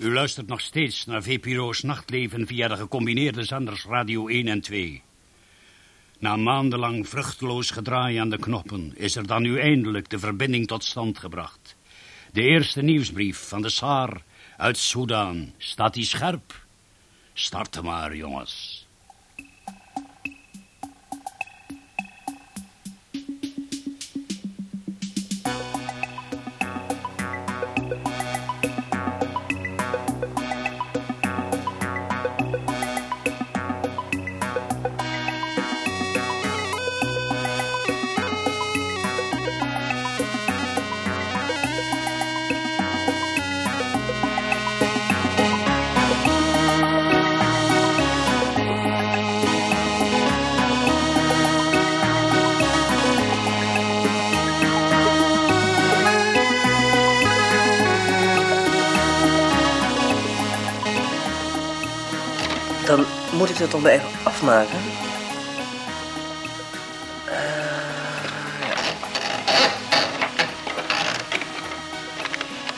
U luistert nog steeds naar VPRO's Nachtleven via de gecombineerde zenders Radio 1 en 2. Na maandenlang vruchteloos gedraai aan de knoppen is er dan nu eindelijk de verbinding tot stand gebracht. De eerste nieuwsbrief van de Saar uit Soudaan. Staat die scherp? Starten maar, jongens. Afmaken. Eh, ja.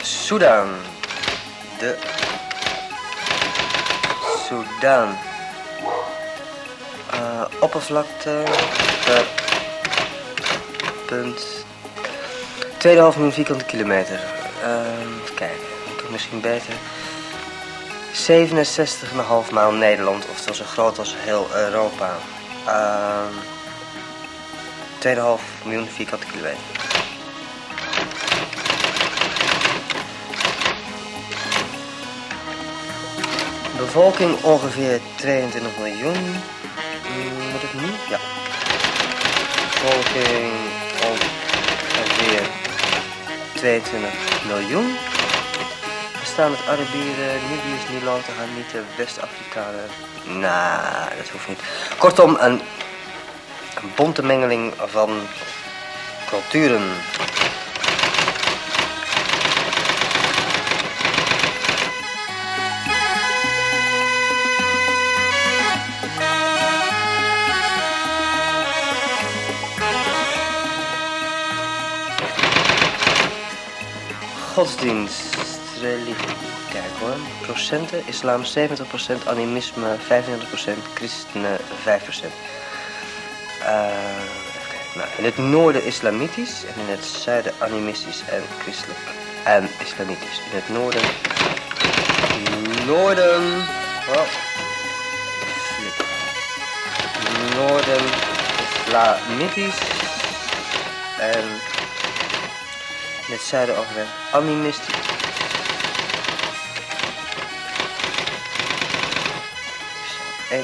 Soedan. De... Soedan. Eh, oppervlakte... per punt... 2,5 miljoen vierkante kilometer. Uh, even kijken, ik misschien beter... 67,5 maal Nederland, oftewel zo groot als heel Europa. Uh, 2,5 miljoen vierkante kilometer. Bevolking ongeveer 22 miljoen. Moet het niet? Ja. Bevolking ongeveer 22 miljoen bestaan uit Arabieren, Libiërs, Nilanten, Hamieten, West-Afrikanen. Nou, dat hoeft niet. Kortom, een, een bonte mengeling van culturen. Godsdienst religie. Procenten. Islam 70%, animisme 35%, christenen 5%. Uh, nou, in het noorden islamitisch en in het zuiden animistisch en christelijk. En islamitisch. In het noorden... Noorden... Oh. Noorden islamitisch en in het zuiden over animistisch.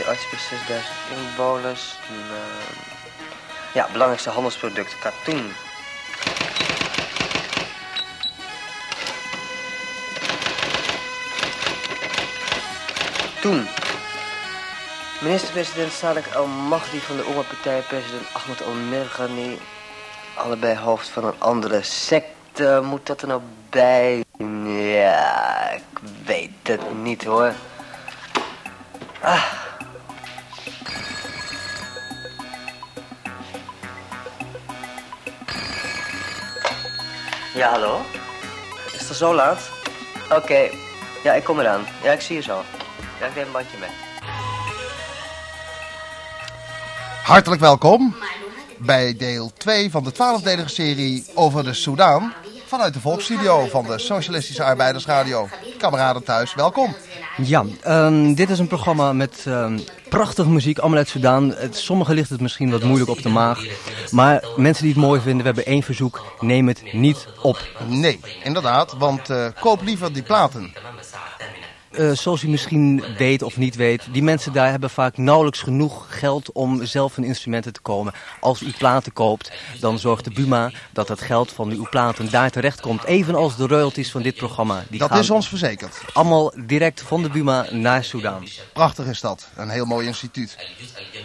Eén arts per 6000 inwoners. En, uh, ja, belangrijkste handelsproduct, katoen. Toen. Minister-president Salek al-Mahdi van de Oema-partij, president Ahmed al-Mirghani. Allebei hoofd van een andere secte. Moet dat er nou bij? Ja, ik weet het niet hoor. Ah. Ja, hallo? Is het zo laat? Oké. Ja, ik kom eraan. Ja, ik zie je zo. Ja, ik neem een bandje mee. Hartelijk welkom bij deel 2 van de 12-delige serie over de Soudaan. Vanuit de Volksstudio van de Socialistische Arbeidersradio. Kameraden thuis, welkom. Ja, um, dit is een programma met um, prachtige muziek, allemaal uit Soudaan. Sommigen ligt het misschien wat moeilijk op de maag. Maar mensen die het mooi vinden, we hebben één verzoek. Neem het niet op. Nee, inderdaad, want uh, koop liever die platen. Uh, zoals u misschien weet of niet weet, die mensen daar hebben vaak nauwelijks genoeg geld om zelf van instrumenten te komen. Als u platen koopt, dan zorgt de Buma dat het geld van uw platen daar terecht komt. Evenals de royalties van dit programma. Die dat is ons verzekerd. Allemaal direct van de Buma naar Soudaan. Prachtig is dat. Een heel mooi instituut.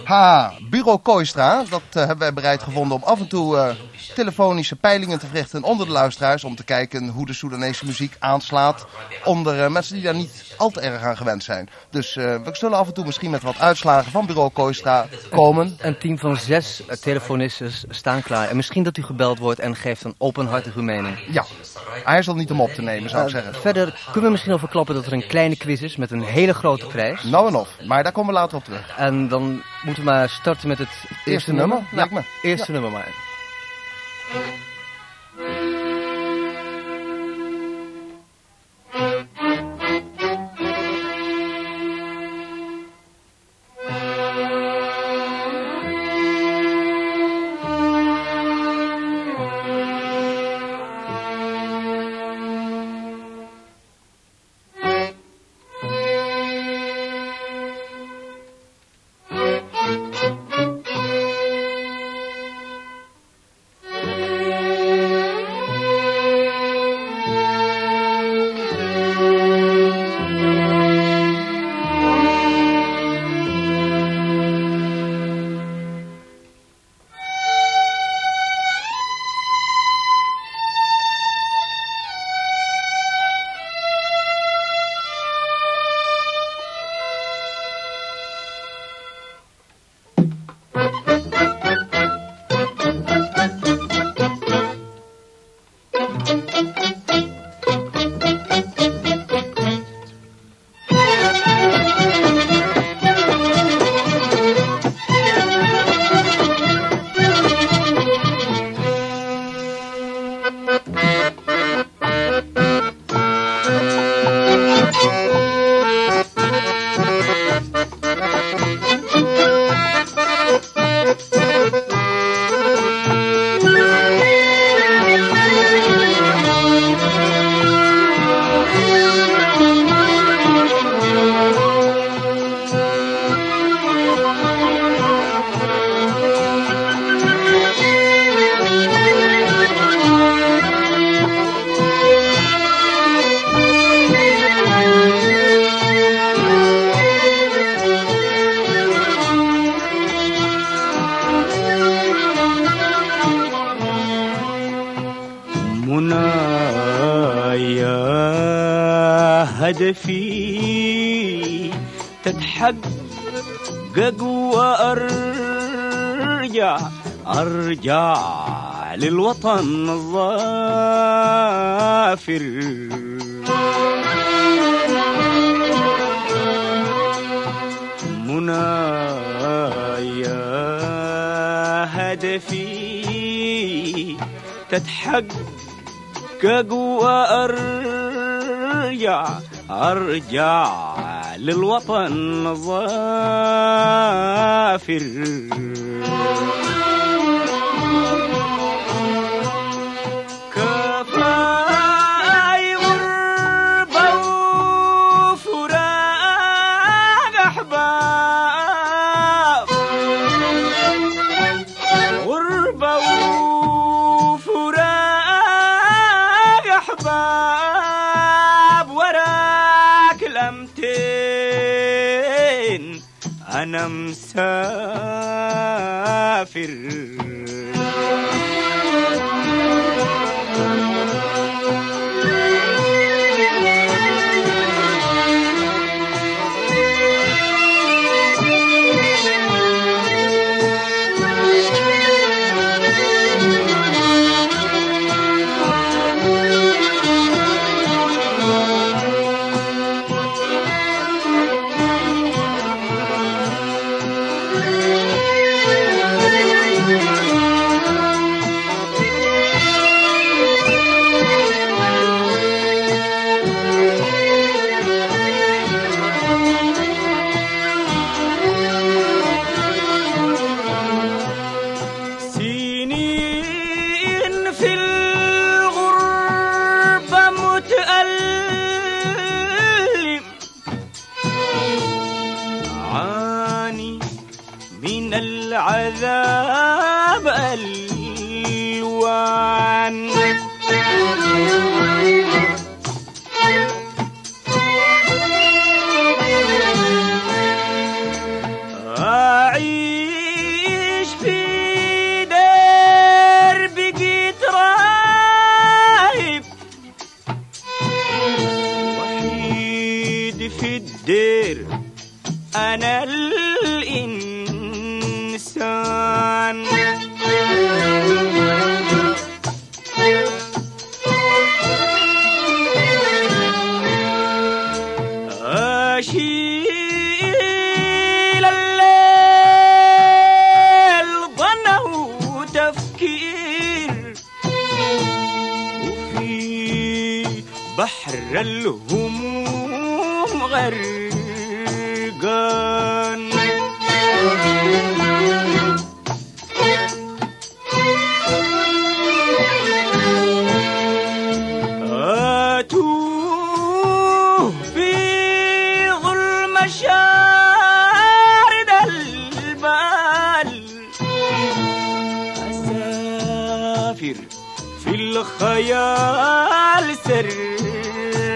Ha, Bureau Kooistra, dat uh, hebben wij bereid gevonden om af en toe uh, telefonische peilingen te verrichten onder de luisteraars om te kijken hoe de Soedanese muziek aanslaat onder eh, mensen die daar niet al te erg aan gewend zijn. Dus eh, we zullen af en toe misschien met wat uitslagen van bureau Kooistra komen. Een team van zes eh, telefonisten staan klaar. En misschien dat u gebeld wordt en geeft een openhartige mening. Ja, hij zal niet om op te nemen zou ik Uh, zeggen. verder kunnen we misschien over klappen dat er een kleine quiz is met een hele grote prijs. Nou en of, maar daar komen we later op terug. En dan moeten we maar starten met het eerste, Eerste nummer, Ja, me. Eerste nummer maar. Thank you. هدفي تتحقق وأرجع أرجع للوطن الظافر. منايا هدفي تتحقق وأرجع أرجع للوطن ظافر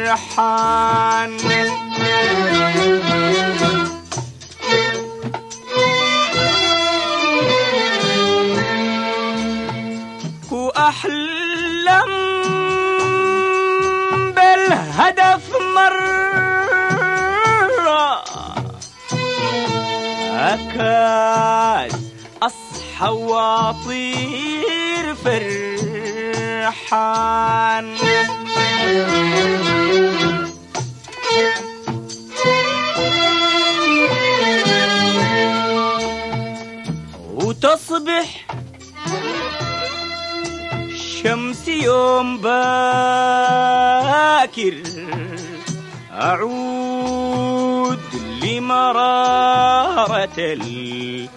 السرحان وأحلم بالهدف مرة. أكاد أصحى الريحان وتصبح شمس يوم باكر. أعود لمرارة الحرمان.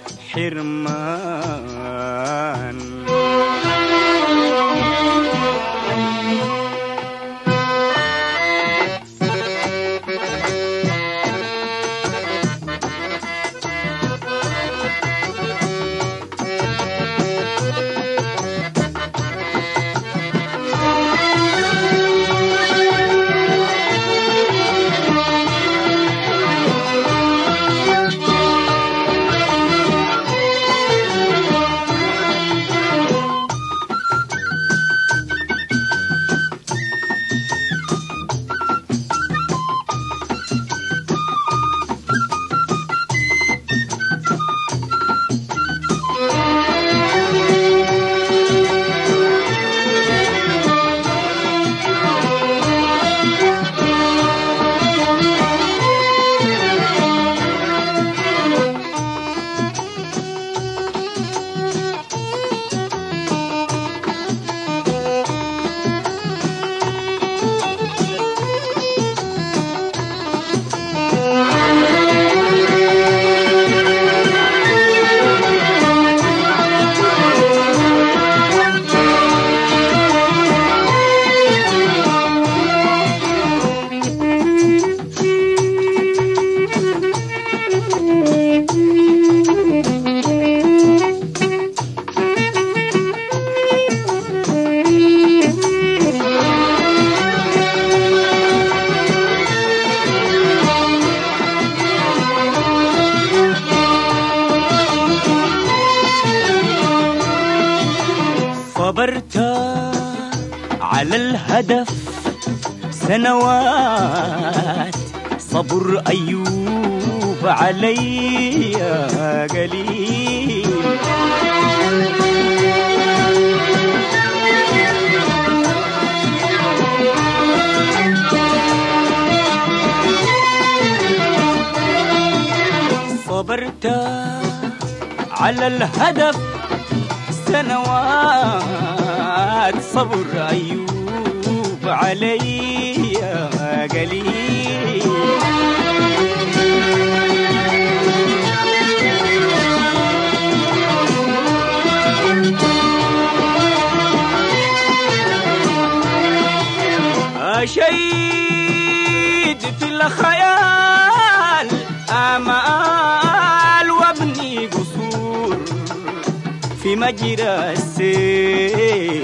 الخيال آمال وابني قصور في مجرى السيل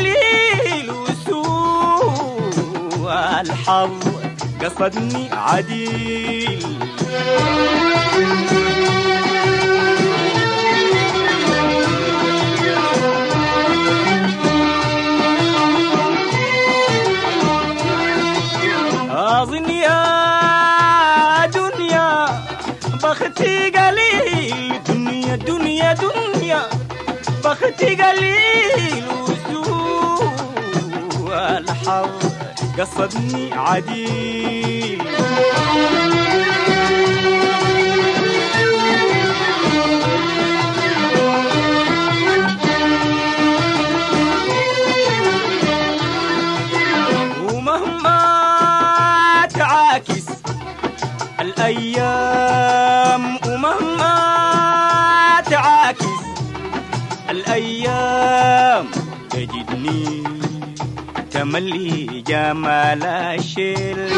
قليل وسوء الحظ قصدني عديل. قصدني عديل. ومهما تعاكس الأيام ومهما تعاكس الأيام تجدني تملي جمال الشيل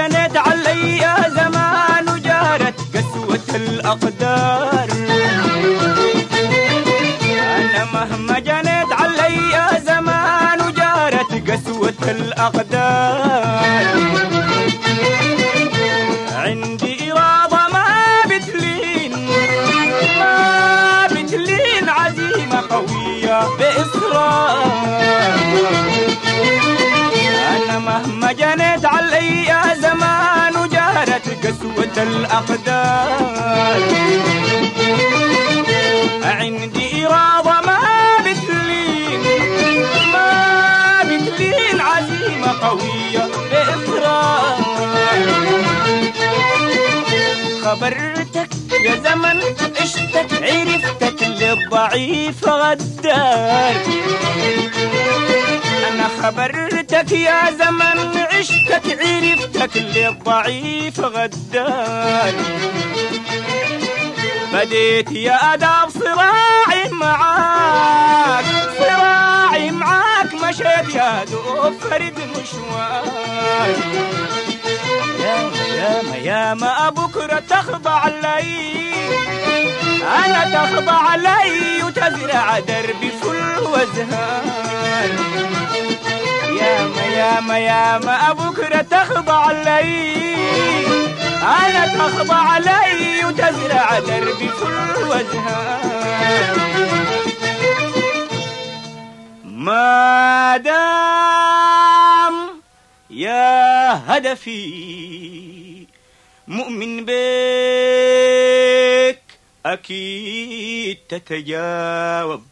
جنت علي زمان وجارت قسوة الأقدار. أنا مهما جنت علي زمان وجارت قسوة الأقدار. للضعيف غدار. أنا خبرتك يا زمن عشتك عرفتك للضعيف غدار. بديت يا أداب صراعي معاك صراعي معاك مشيت يا دوب فرد مشوار. ياما ياما بكرة تخضع لي أنا تخضع لي وتزرع دربي فل وزهار ياما ياما ياما بكرة تخضع لي أنا تخضع لي وتزرع دربي فل وزهار ما دام يا هدفي. مؤمن بك أكيد تتجاوب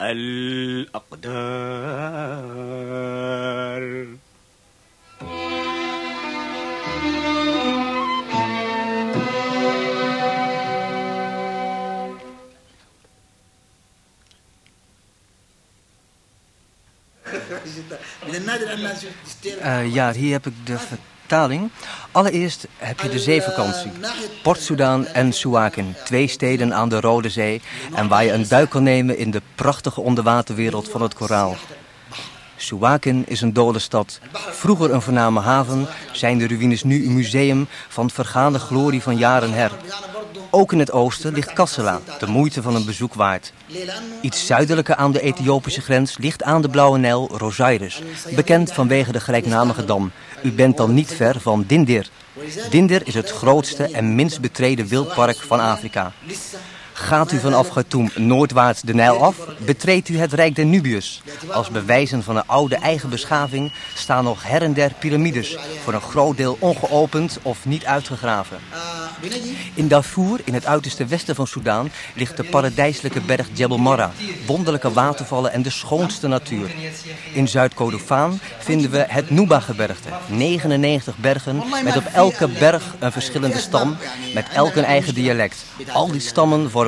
الأقدار. من النادر أن الناس تشتري Eh, Allereerst heb je de zeevakantie. Port Sudan en Suakin, twee steden aan de Rode Zee... en waar je een duik kan nemen in de prachtige onderwaterwereld van het koraal. Suakin is een dode stad. Vroeger een voorname haven, zijn de ruïnes nu een museum van vergaande glorie van jaren her. Ook in het oosten ligt Kassala, de moeite van een bezoek waard. Iets zuidelijker aan de Ethiopische grens ligt aan de Blauwe Nijl Rosiris, bekend vanwege de gelijknamige dam. U bent dan niet ver van Dindir. Dindir is het grootste en minst betreden wildpark van Afrika. Gaat u vanaf Khartoum noordwaarts de Nijl af, betreedt u het Rijk der Nubiërs. Als bewijzen van een oude eigen beschaving staan nog her en der piramides, voor een groot deel ongeopend of niet uitgegraven. In Darfur, in het uiterste westen van Soudaan, ligt de paradijselijke berg Jebel Marra, wonderlijke watervallen en de schoonste natuur. In Zuid-Kordofaan vinden we het Nuba-gebergte, 99 bergen met op elke berg een verschillende stam, met elk een eigen dialect. Al die stammen vormen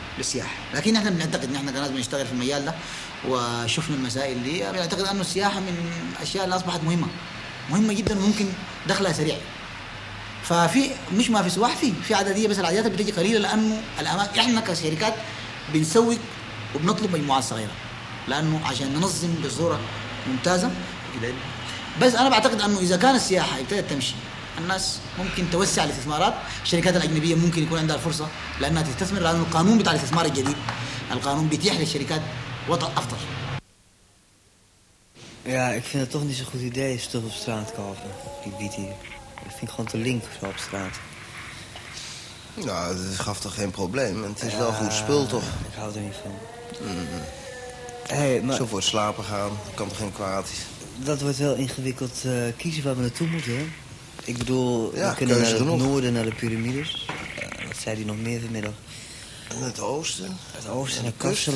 للسياحة. لكن إحنا بنعتقد إن إحنا كناس بنشتغل في المجال ده وشفنا المسائل دي. بنعتقد إنه السياحة من الأشياء اللي أصبحت مهمة. مهمة جدا وممكن دخلها سريع. ففي مش ما في سواح في في عددية بس العدديات بتجي قليلة لأنه الأما... إحنا كشركات بنسوق وبنطلب مجموعات صغيرة. لأنه عشان ننظم بصورة ممتازة. بس أنا بعتقد إنه إذا كان السياحة ابتدت تمشي الناس ممكن توسع الاستثمارات الشركات الاجنبيه ممكن يكون عندها الفرصه لانها تستثمر لانه القانون بتاع الاستثمار الجديد القانون بيتيح للشركات وضع افضل Ja, ik vind het toch niet zo'n goed idee spul op straat kopen. Die wiet hier. Ik vind gewoon te link zo op straat. Nou, dat gaf toch geen probleem. En het is wel Ja, goed spul, toch? Ik hou er niet van. hey, maar Zo voor het slapen gaan, dat kan toch geen kwaad? dat wordt wel ingewikkeld eh, kiezen waar we naartoe moeten, hè? Ik bedoel, Ja, we kunnen naar het noorden, naar de piramides. Eh, wat zei hij nog meer vanmiddag? En het oosten? Het oosten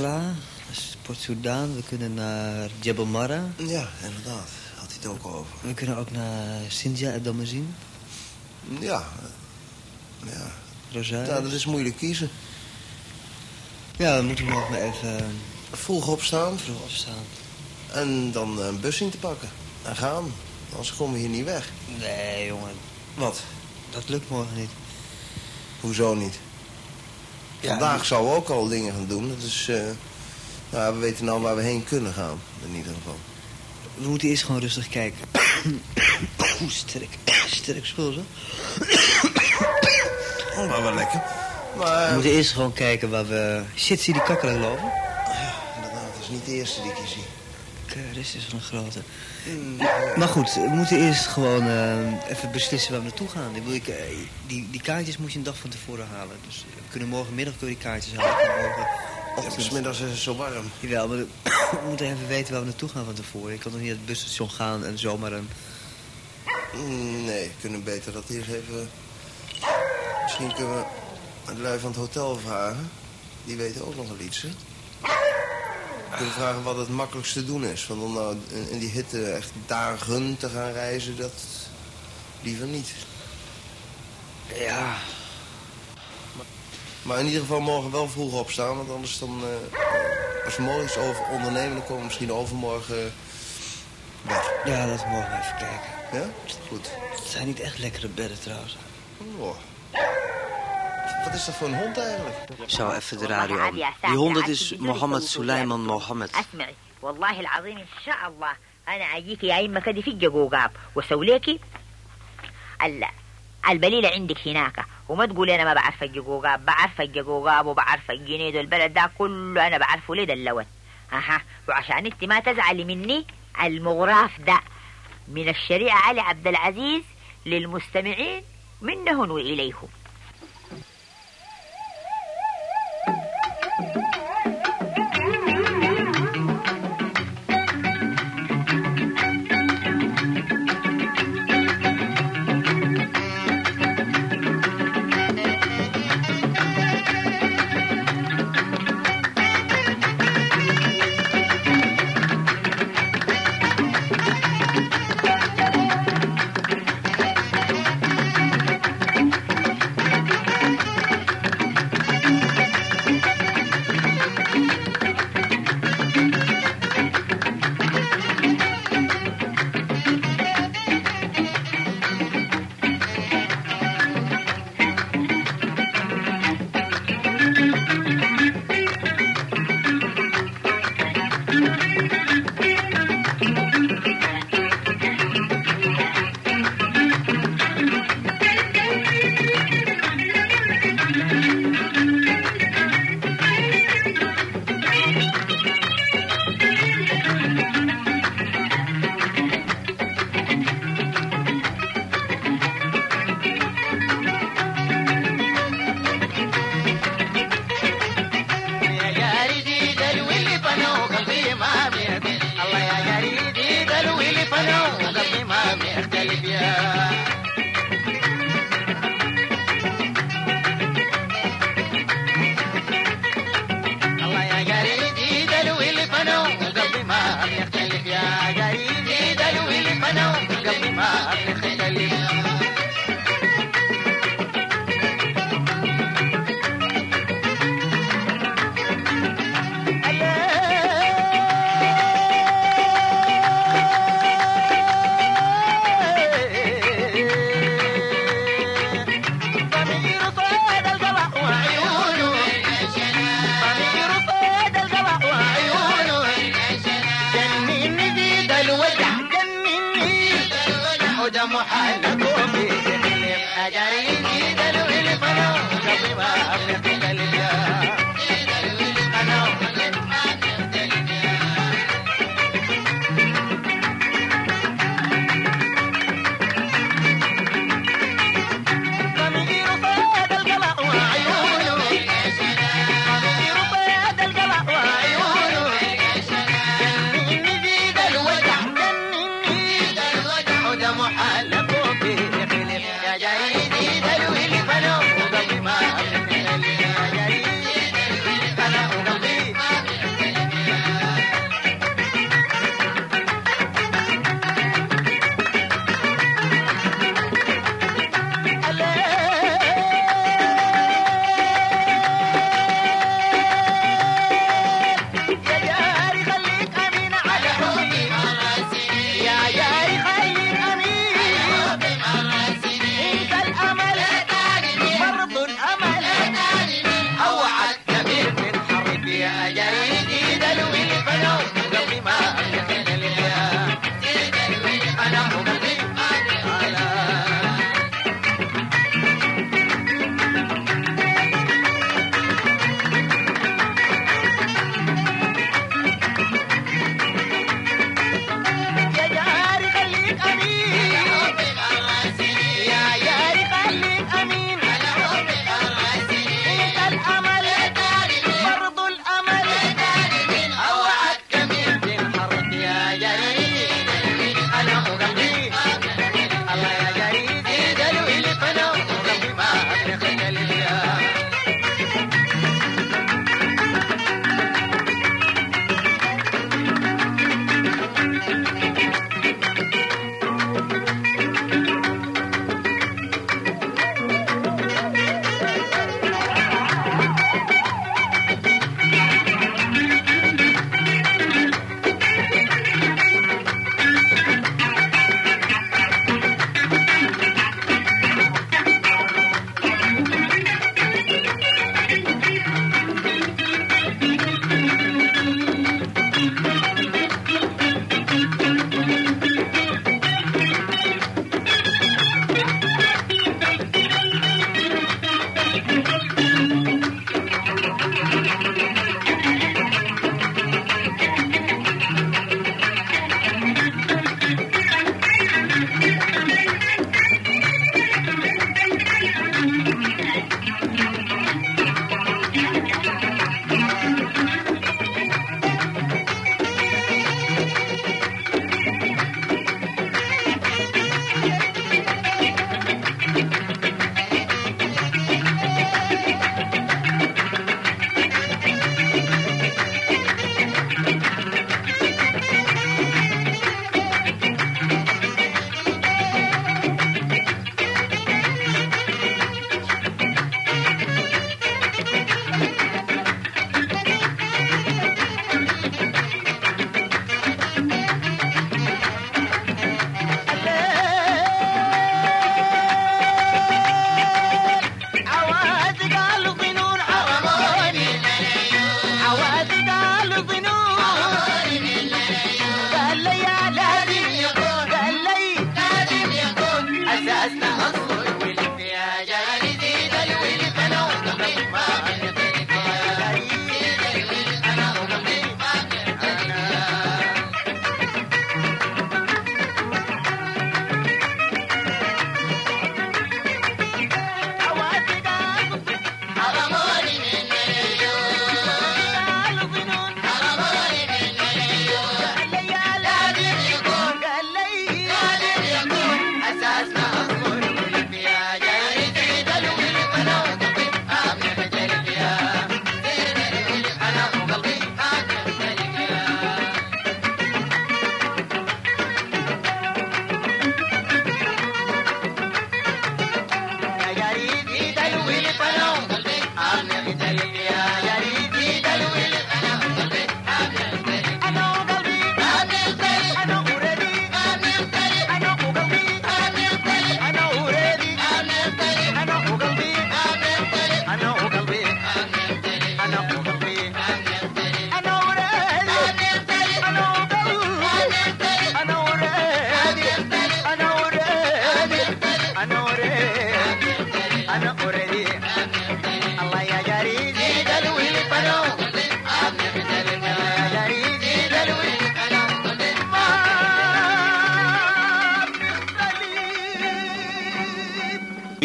naar is Port Sudan. We kunnen naar Jebel Marra. Ja, inderdaad. Had hij het ook over. We kunnen ook naar Sinja en Damazin. Ja. Ja. Rosario. ja, dat is moeilijk kiezen. Ja, we moeten morgen maar even eh, Vroeg opstaan vroeg opstaan. en dan een bus in te pakken. En gaan. Anders komen we hier niet weg. Nee, jongen. Wat? Dat lukt morgen niet. Hoezo niet? Vandaag zouden we ook al dingen gaan doen. Dus eh, nou, we weten nou waar we heen kunnen gaan. In ieder geval. We moeten eerst gewoon rustig kijken. Oeh, sterk. Sterk spul, zo. Oh, maar wel lekker. Maar We moeten eerst gewoon kijken waar we... Shit, zie die kakkerlak lopen? inderdaad, dat is niet de eerste die ik hier zie. Christus, wat een grote. Maar goed, we moeten eerst gewoon eh, even beslissen waar we naartoe gaan. Ik bedoel, ik, eh, die, die kaartjes moet je een dag van tevoren halen. Dus we kunnen morgenmiddag je die kaartjes halen. We kunnen morgen Ja, smiddags is het zo warm. Jawel, maar we moeten even weten waar we naartoe gaan van tevoren. Ik kan toch niet naar het busstation gaan en zomaar een... Mm, Nee, we kunnen beter dat eerst even... Misschien kunnen we het lui van het hotel vragen. Die weten ook nog wel iets, hè? We kunnen vragen wat het makkelijkste te doen is. Want om nou in- die hitte echt dagen te gaan reizen, dat liever niet. Ja, Maar in ieder geval morgen wel vroeg opstaan, want anders dan... eh, als we morgen iets over ondernemen, dan komen we misschien overmorgen weg. ja, we morgen even kijken. Ja? Goed. Het zijn niet echt lekkere bedden trouwens. Oh. Wat is dat voor een hond eigenlijk? Zo, even de radio aan. Die hond is Mohammed Suleiman Mohammed. اسمعي والله العظيم ان شاء الله أنا اجيك يا اما كده في الجقوقاب واسوي ال البليله عندك هناك وما تقولي أنا ما بعرف الجقوقاب بعرف الجقوقاب وبعرف الجنيد والبلد ده كله أنا بعرفه ليه اللون أها وعشان انت ما تزعلي مني المغراف ده من الشريعه علي عبد العزيز للمستمعين منه واليكم Thank you.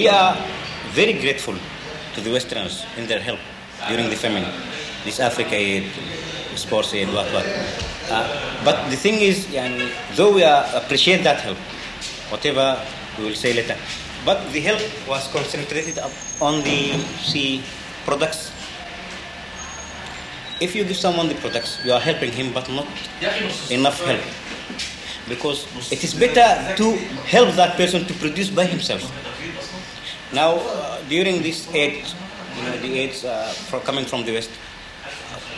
We are very grateful to the Westerners in their help during the famine. This Africa aid, sports aid, what, what. Uh, but the thing is, yani, though we are, appreciate that help, whatever we will say later, but the help was concentrated on the see, products. If you give someone the products, you are helping him, but not enough help. Because it is better to help that person to produce by himself. Now, uh, during this aid, you know, the aids uh, coming from the West,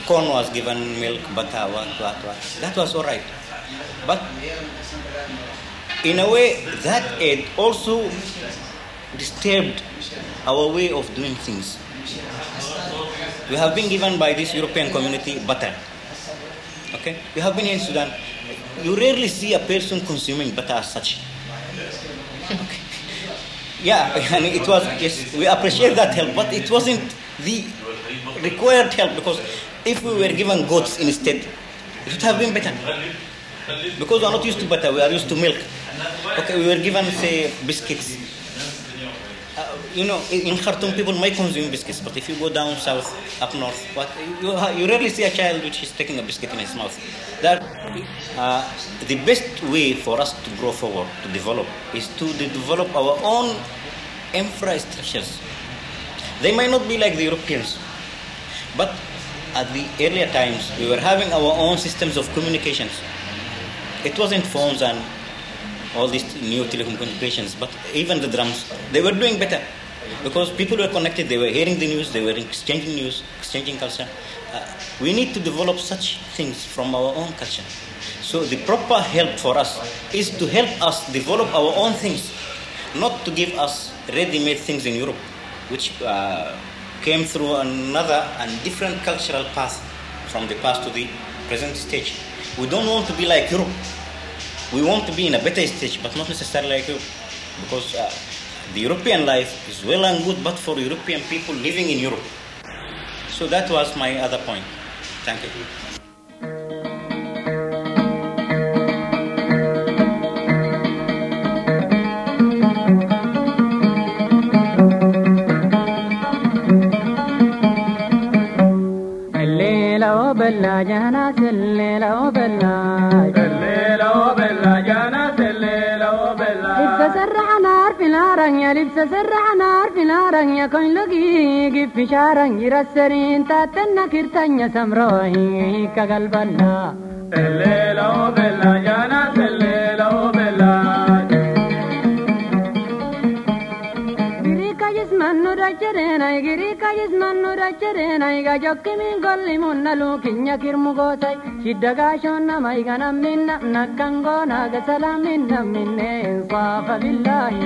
corn was given, milk, butter, what, what, what. That was all right. But in a way, that aid also disturbed our way of doing things. We have been given by this European community butter. Okay? We have been in Sudan. You rarely see a person consuming butter as such. Okay. Yeah, and it was, yes, we appreciate that help, but it wasn't the required help because if we were given goats instead, it would have been better. Because we are not used to butter, we are used to milk. Okay, we were given, say, biscuits. You know, in Khartoum, people may consume biscuits, but if you go down south, up north, what you, you rarely see a child which is taking a biscuit in his mouth. That uh, the best way for us to grow forward, to develop, is to de- develop our own infrastructures. They might not be like the Europeans, but at the earlier times, we were having our own systems of communications. It wasn't phones and all these new telecommunications, but even the drums, they were doing better because people were connected, they were hearing the news, they were exchanging news, exchanging culture. Uh, we need to develop such things from our own culture. So the proper help for us is to help us develop our own things, not to give us ready-made things in Europe, which uh, came through another and different cultural path from the past to the present stage. We don't want to be like Europe. We want to be in a better stage, but not necessarily like Europe, because uh, the European life is well and good, but for European people living in Europe. So that was my other point. Thank you. الليلة وبلا جناس الليلة وبلا الليلة وبلا جناس نار في نارن يا لبس سرع نار في نارن يا كون لقي في شارن يرسرين تاتنا كرتن يا سمروهي كقلبنا الليلة وبلا جناس الليلة وبلا Girika jismannu dacharena girika jismannu dacharena iga jokki min golli munna lukinya kirmu gotai shidda gashonna maiga namminna nakkangona ga salaminna minne insafa billahi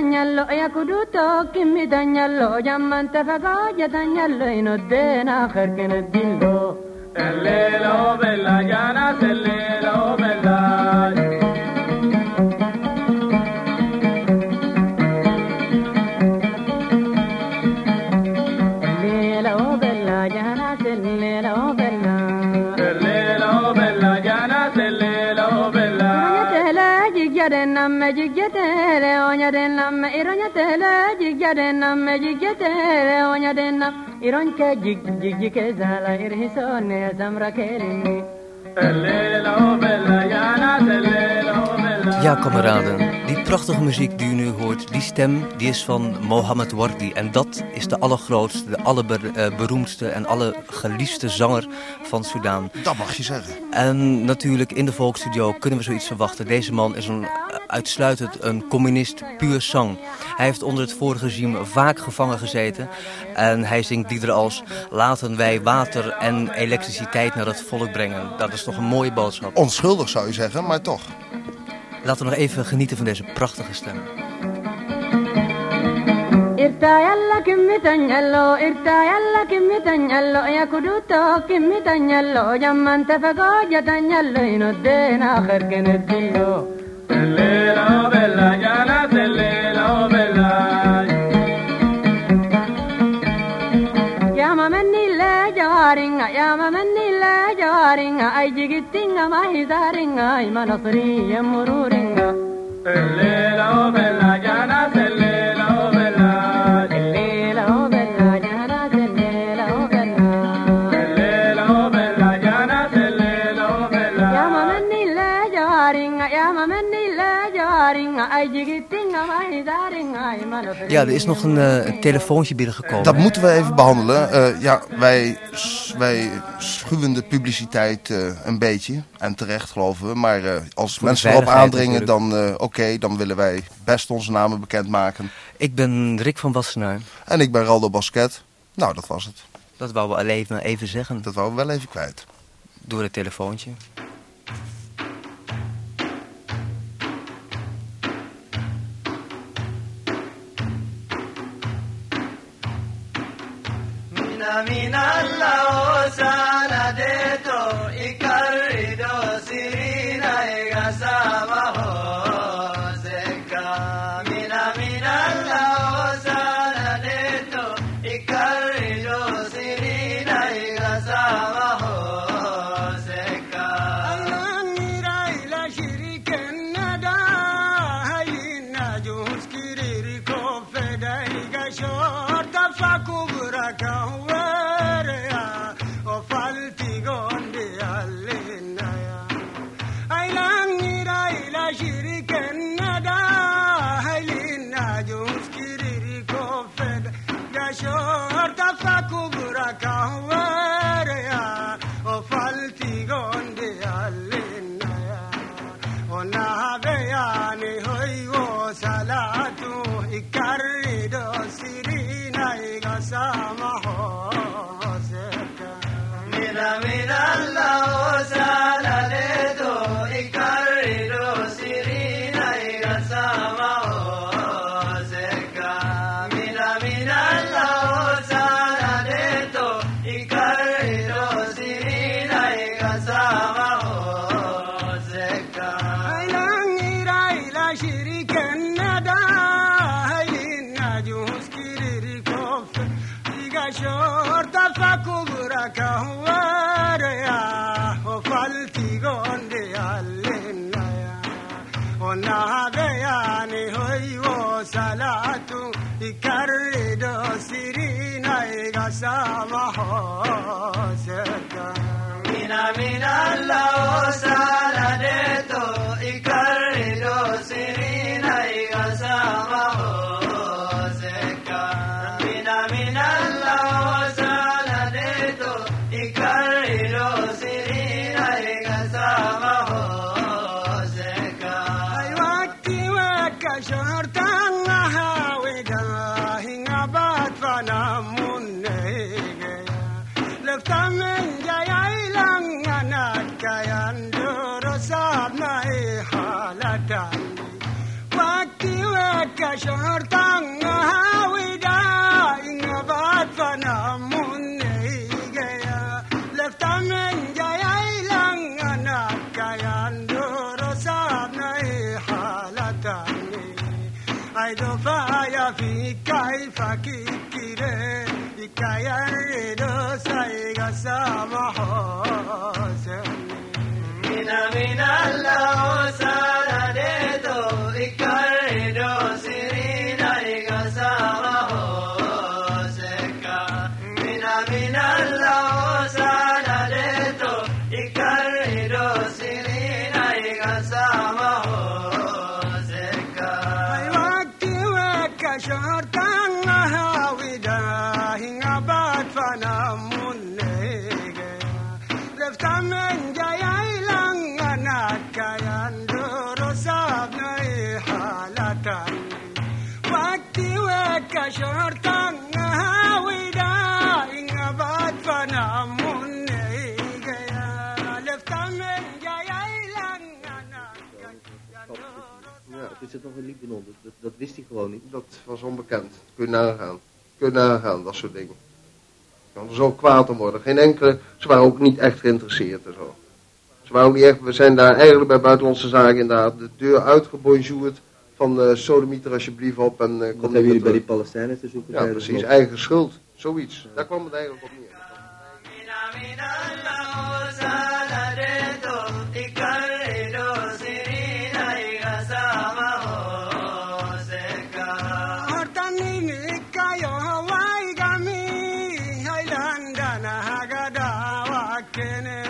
danyallo ya kuduto kimmi danyallo jammante fagaglia danyallo in oddena perché ne dillo sellelo bella giana sellelo bella onyadena mejigyetere onyadena ironke jigjigikezala irhisone zamrakelini telelo bella yana telelo Ja, kameraden, die prachtige muziek die u nu hoort, die stem, die is van Mohammed Wardi. En dat is de allergrootste, de allerberoemdste eh, en allergeliefste zanger van Soudaan. Dat mag je zeggen. En natuurlijk, in de Volksstudio kunnen we zoiets verwachten. Deze man is een, uitsluitend een communist puur zang. Hij heeft onder het vorige regime vaak gevangen gezeten. En hij zingt liederen als... Laten wij water en elektriciteit naar het volk brengen. Dat is toch een mooie boodschap. Onschuldig zou je zeggen, maar toch. Laten we nog even genieten van deze prachtige stem. yama jaaringa yaamamanila jaaringa ay jigitinga mahidaaringa imanasriya mururinga. Elena, Elena, Jana, Elena. ay jigite Ja, er is nog een eh, telefoontje binnengekomen. Dat moeten we even behandelen. Eh, ja, wij, wij schuwen de publiciteit eh, een beetje. En terecht geloven we. Maar als mensen erop aandringen, dan oké, dan willen wij best onze namen bekendmaken. Ik ben Rick van Wassenaar. En ik ben Raldo Basket. Nou, dat was het. Dat wou we al even, even zeggen. Dat wou we wel even kwijt. Door het telefoontje. من الله سندت إكرد سيرين إغسامه treasure كرد سيرين غسا محوسك من من الله سالدين zit nog in onder. Dat, dat wist hij gewoon niet. Dat was onbekend. Kun je nagaan. Kun je nagaan, dat soort dingen. Je kan er zo kwaad om worden. Geen enkele, ze waren ook niet echt geïnteresseerd en zo. Ze waren ook niet echt, we zijn daar eigenlijk bij Buitenlandse Zaken inderdaad de deur uitgebonjourd van uh, sodomiet er alsjeblieft op en uh, Wat hebben jullie bij die Palestijnen te zoeken? Ja, precies, eigen schuld. Zoiets. Daar kwam het eigenlijk op neer. Can't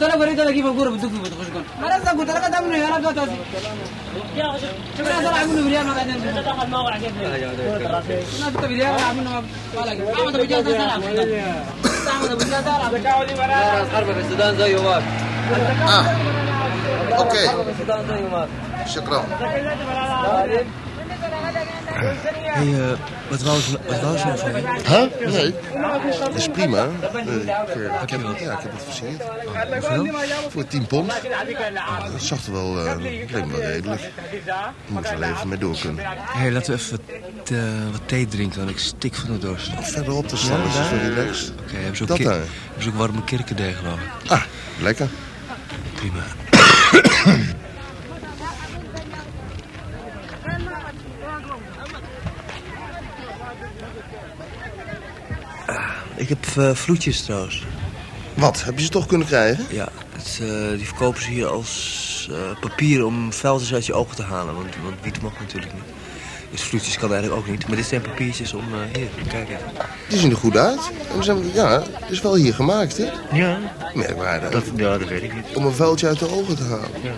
قلت أنا بريد أنا الكوره بدك أنا بتخش جون أنا قلت لك ده من أنا أنا اسي شوف أنا أنا عامل بريال ما قاعد انزل أنا ما وعجبني أنا كنت بريال أنا عامل ما احمد ابو أنا سلام احمد أنا جاد سلام أنا ورا خربك السودان زيه واقف أنا أوكي السودان أنا واقف شكرا Hey, uh, wat wou ze, ze van je? Huh? Nee. Dat is prima. Ik, eh, ik heb, ja, ik heb het versierd. hoeveel? Voor 10 pond. Dat zag er wel, uh, leek me wel redelijk. Je moet wel even mee door kunnen. Hey, laten we even wat, eh, wat thee drinken, want ik stik van de dorst. Verderop de stal is het daar? wel relaxed. Oké, hebben ze ook, Dat ki- daar? hebben ze ook warme geloof ik. Ah, lekker. Prima. Ik heb eh, vloedjes trouwens. Wat? Heb je ze toch kunnen krijgen? Ja, het, eh, die verkopen ze hier als eh, papier om vuiltjes uit je ogen te halen. Want, want wiet mag natuurlijk niet. Dus vloedjes kan eigenlijk ook niet. Maar dit zijn papiertjes om... hier, kijk even. Die zien er goed uit. En we zijn, ja, het is wel hier gemaakt, hè? Ja. Merkwaardig. Dat, ja, dat weet ik niet. Om een vuiltje uit de ogen te halen. Ja.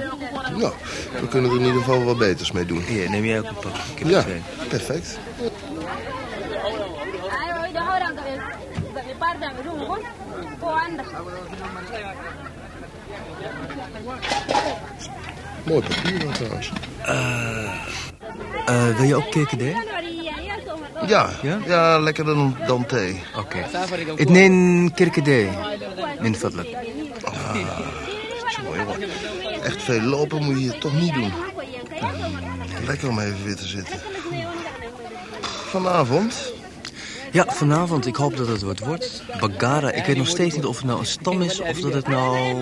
Nou, we kunnen er in ieder geval wat beters mee doen. Hier, neem jij ook een pak. Ik heb Ja, twee. Mooi papier trouwens. Uh, wil je ook kekede? Ja, ja, ja? lekkerder dan, dan thee. Oké. Okay. Ik neem kerkede. Min fadlak. Ah, mooi. Echt veel lopen moet je hier toch niet doen. Lekker om even weer te zitten. Vanavond ja, vanavond. Ik hoop dat het wat wordt. Bagara. Ik weet nog steeds niet of het nou een stam is... of dat het nou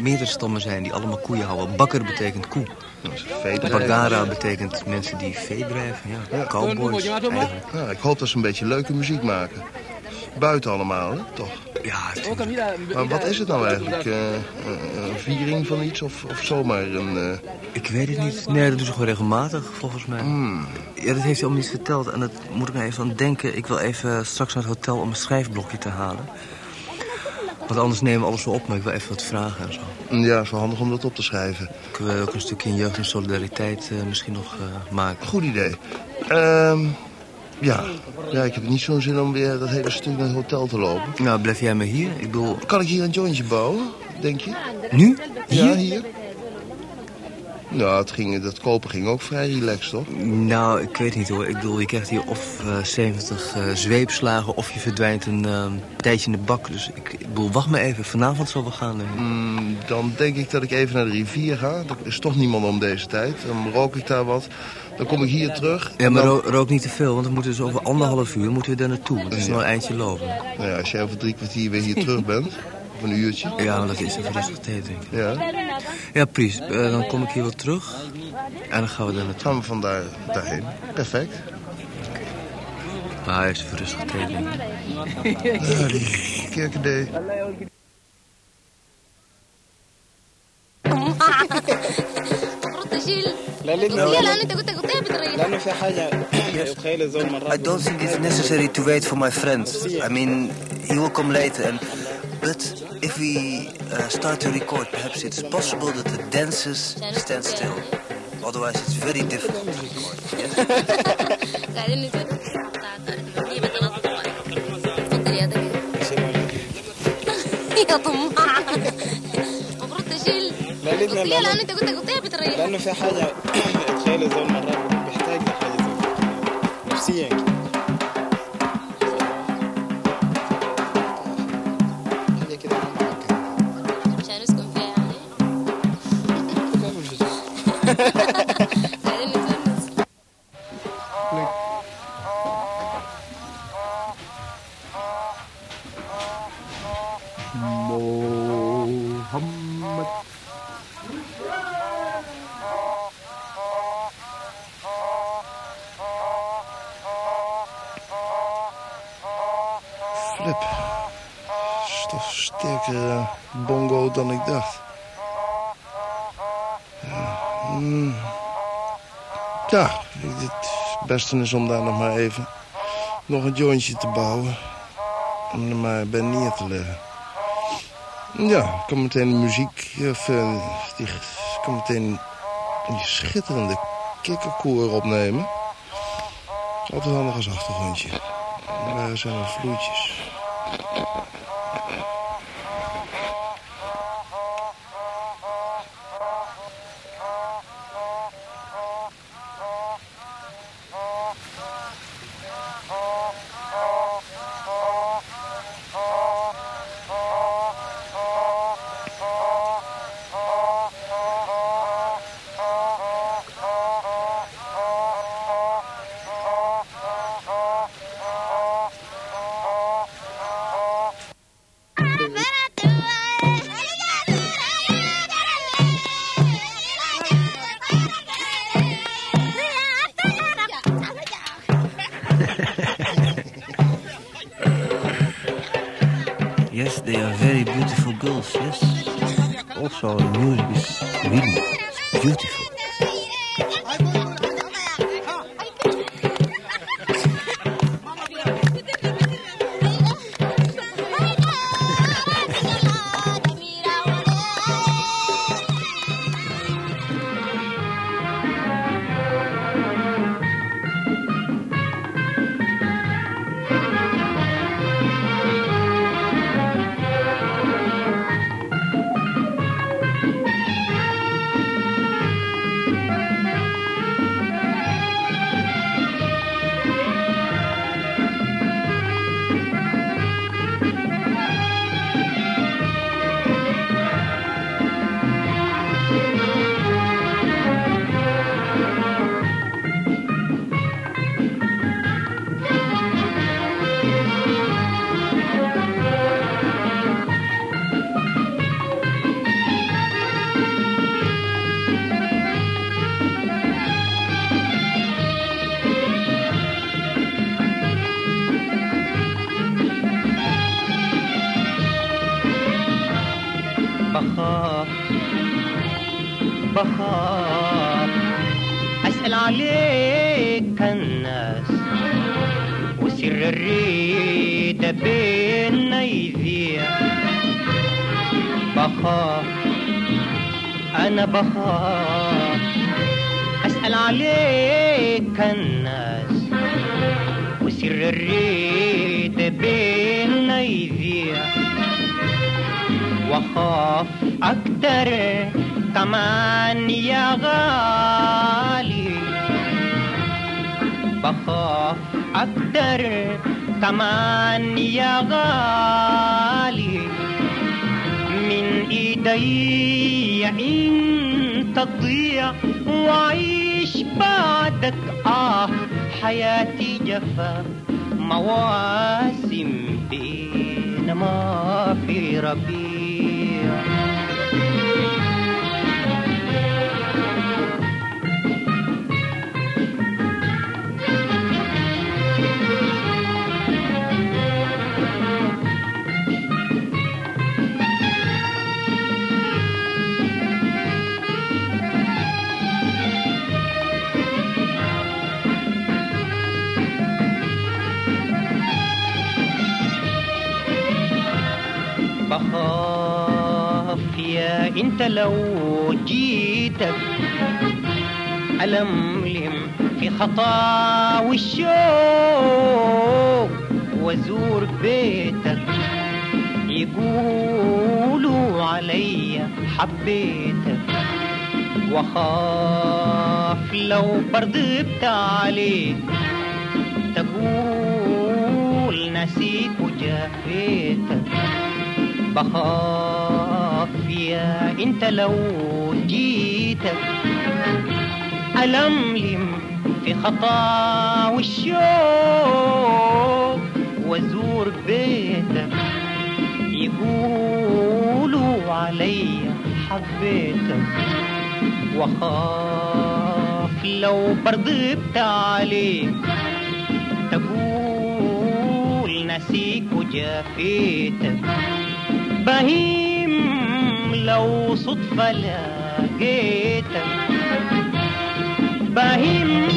meerdere stammen zijn die allemaal koeien houden. Bakker betekent koe. Bagara betekent mensen die vee drijven. Ja, cowboys eigenlijk. Ja, ik hoop dat ze een beetje leuke muziek maken. Buiten allemaal, hè? Toch? Ja, Maar wat is het nou eigenlijk? Eh, eh, een viering van iets of, of zomaar een... eh, Ik weet het niet. Nee, dat doen ze gewoon regelmatig, volgens mij. Hmm. Ja, dat heeft hij allemaal niet verteld. En dat moet ik me even aan denken. Ik wil even straks naar het hotel om een schrijfblokje te halen. Want anders nemen we alles wel op, maar ik wil even wat vragen en zo. Ja, is wel handig om dat op te schrijven. Kunnen we ook een stukje in jeugd en solidariteit eh, misschien nog eh, maken? Goed idee. Ehm, ja. ja, ik heb niet zo'n zin om weer dat hele stuk naar het hotel te lopen. Nou, blijf jij maar hier. Ik bedoel... Kan ik hier een jointje bouwen, denk je? Nu? Ja, Hier? hier. Nou, het ging, dat kopen ging ook vrij relaxed, toch? Nou, ik weet niet hoor. Ik bedoel, je krijgt hier of eh 70 eh, zweepslagen... of je verdwijnt een eh, tijdje in de bak. Dus ik, ik bedoel, wacht maar even. Vanavond zullen we gaan. eh. Mm, dan denk ik dat ik even naar de rivier ga. Er is toch niemand om deze tijd. Dan rook ik daar wat. Dan kom ik hier terug. Ja, maar Dan- rook niet te veel, want dan moeten we dus over anderhalf uur moeten we daar naartoe. Het is nog een eindje lopen. Nou ja, als jij over drie kwartier weer hier terug bent, of een uurtje. Ja, maar dat is even rustig thee drinken. Ja. Ja, precies. Eh, dan kom ik hier wel terug. En dan gaan we daar naartoe. Gaan we vandaar daarheen. Perfect. Maar hij is even rustig thee drinken. Ja, die kerkendee. لانه في حاجه تخيل زول مرات I don't think it's necessary to wait for my friends. I mean, he will come later. And, but if we uh, start to record, perhaps it's possible that the dancers stand still. Otherwise, it's very difficult to record. Yes? قاعدين نجرب هي بتنطط تفضل يا دقيق يا طماع المفروض لا لا لا لا. أنت كنت قطيع بتريح لأنه في حاجة تخيل زي المرات بيحتاج لحاجة زي نفسيا كده. Beste is om daar nog maar even nog een jointje te bouwen. Om er maar bij neer te leggen. Ja, ik kan meteen de muziek, of, eh, die, kan meteen die schitterende kikkerkoor opnemen. Altijd handig als achtergrondje. Daar zijn er vloeitjes. كمان يا غالي. من إيدي انت تضيع وعيش بعدك. آه حياتي جفا مواسم بينما في ربيع. بخاف يا إنت لو جيتك. ألملم في خطاوي الشوق وازور بيتك. يقولوا علي حبيتك. واخاف لو برضبت عليك. تقول نسيت وجافيتك بخاف يا انت لو جيتك ألملم في خطاوي الشوق وازور بيتك يقولوا علي حبيتك واخاف لو برضبت عليك تقول نسيك وجافيتك بهيم لو صدفة لقيتك بهيم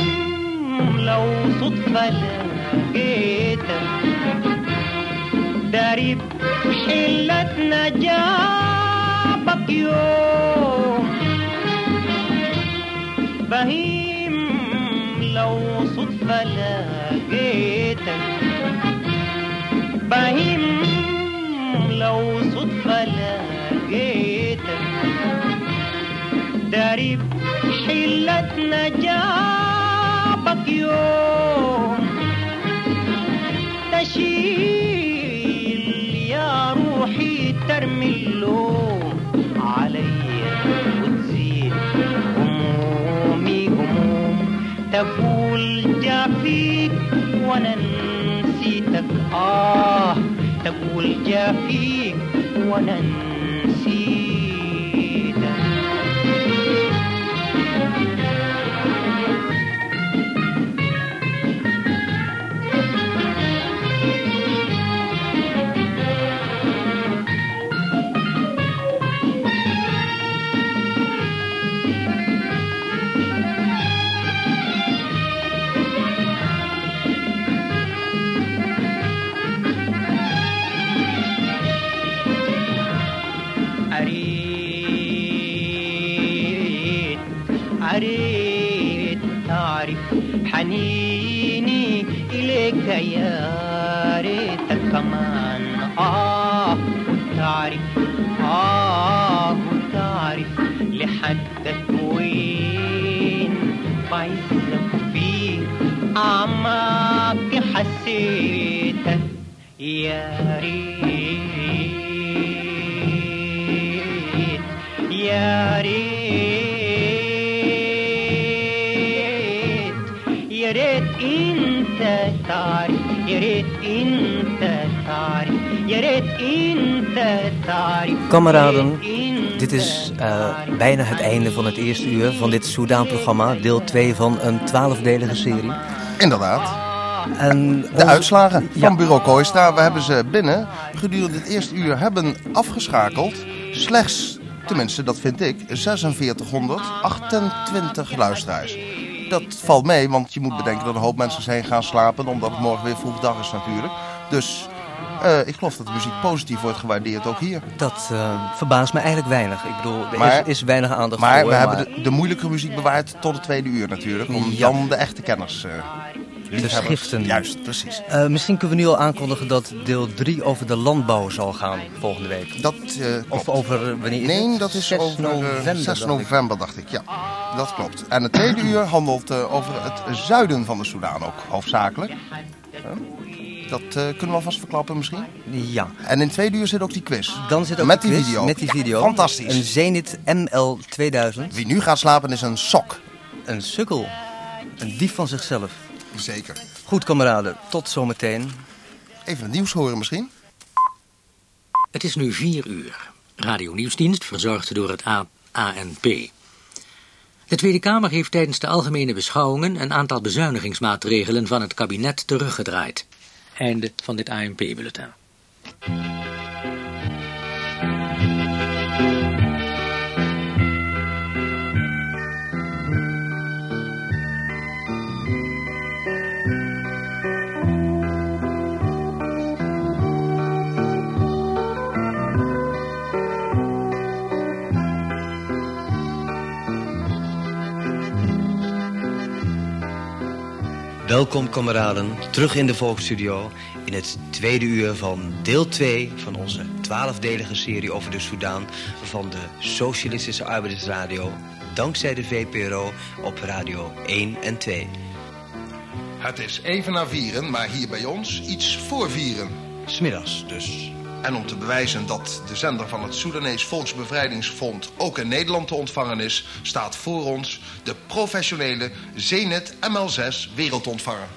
لو صدفة لقيتك داري حلتنا جابك يوم. بهيم لو صدفة لقيتك بهيم لو صدفة لقيتك داري حلتنا جابك يوم تشيل يا روحي ترمي اللوم عليا وتزيد. همومي هموم تقول جافيك وأنا نسيتك آه تقول جافيك Kameraden, dit is eh, bijna het einde van het eerste uur van dit Soudaan-programma. Deel 2 van een twaalfdelige serie. Inderdaad. En De uitslagen van bureau Kooistra, we hebben ze binnen gedurende het eerste uur hebben afgeschakeld. Slechts, tenminste dat vind ik, 4628 luisteraars. Dat valt mee, want je moet bedenken dat een hoop mensen zijn gaan slapen, omdat het morgen weer vroeg dag is natuurlijk. Dus eh, ik geloof dat de muziek positief wordt gewaardeerd, ook hier. Dat eh, verbaast me eigenlijk weinig. Ik bedoel, er Maar- is, is weinig aandacht Maar voor. we hebben de, de moeilijke muziek bewaard tot het tweede uur natuurlijk, om Ja. dan de echte kenners te liefhebbers- schiften. Juist, precies. Misschien kunnen we nu al aankondigen dat deel 3 over de landbouw zal gaan volgende week. Dat, of over wanneer is Nee, het? dat is 6 over november. 6 dacht ik. november, dacht ik. Ja, dat klopt. En het tweede uur handelt over het zuiden van de Soedan ook, hoofdzakelijk. Huh? Dat eh, kunnen we alvast verklappen misschien. Ja. En in tweede uur zit ook die quiz. Dan zit ook met die quiz, video. Met die video. Fantastisch. Een Zenit ML 2000. Wie nu gaat slapen is een sok. Een sukkel. Een dief van zichzelf. Zeker. Goed, kameraden. Tot zometeen. Even het nieuws horen misschien. Het is nu 4 uur. Radio Nieuwsdienst, verzorgd door het A- ANP. De Tweede Kamer heeft tijdens de algemene beschouwingen een aantal bezuinigingsmaatregelen van het kabinet teruggedraaid. Einde van dit ANP-bulletin. Welkom kameraden, terug in de Volksstudio in het tweede uur van deel 2 van onze twaalfdelige serie over de Soedan van de Socialistische Arbeidersradio, dankzij de VPRO op radio 1 en 2. Het is even na vieren, maar hier bij ons iets voor vieren. Smiddags dus. En om te bewijzen dat de zender van het Soedanees Volksbevrijdingsfront ook in Nederland te ontvangen is, staat voor ons de professionele Zenit ML6 wereldontvanger.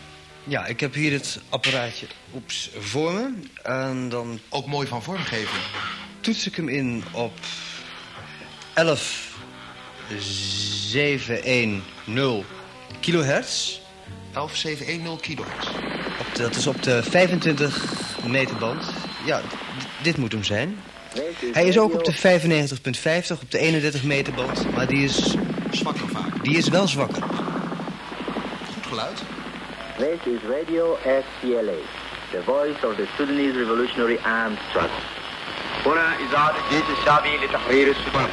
Ja, ik heb hier het apparaatje oeps, voor me. En dan... Ook mooi van vormgeving. Toets ik hem in op 11 710 kilohertz. 11710 kilohertz. Op de- dat is op de 25 meterband. Ja, d- dit moet hem zijn. Hij is ook op de 95.50, op de 31 meterband. Maar die is... Zwakker vaak. Die is wel zwakker. Goed geluid. This is Radio SPLA, the voice of the Sudanese Revolutionary Armed Struggle. هنا إذاعة الجيش الشعبي لتحرير السودان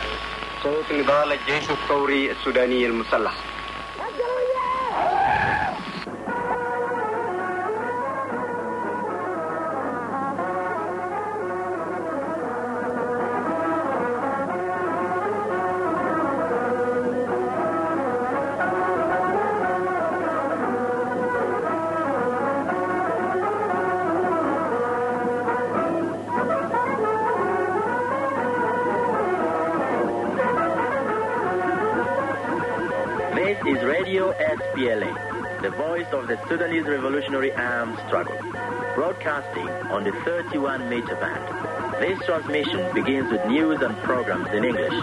صوت نضال الجيش الثوري السوداني المسلح Sudanese Revolutionary Armed Struggle, broadcasting on the 31 meter band. This transmission begins with news and programs in English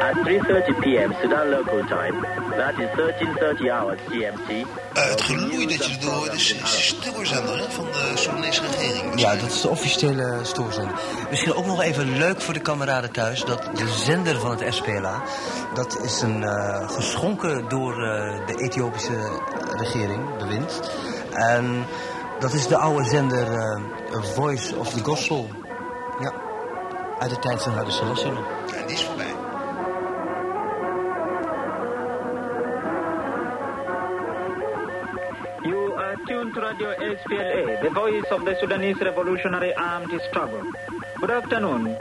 at 3:30 p.m. Sudan local time. That is 13:30 hours GMT. Het geloei dat je hoort is, is de stoorzender hè, van de Soedanese regering. Ja, dat is de officiële stoorzender. Misschien ook nog even leuk voor de kameraden thuis... dat de zender van het SPLA... dat is een eh, geschonken door eh, de Ethiopische regering, bewind. En dat is de oude zender eh, Voice of the Gospel. Ja, uit de tijd van Haile Selassie. En die is voorbij. To Radio SPLA, the voice of the Sudanese Revolutionary Armed Struggle. Good afternoon.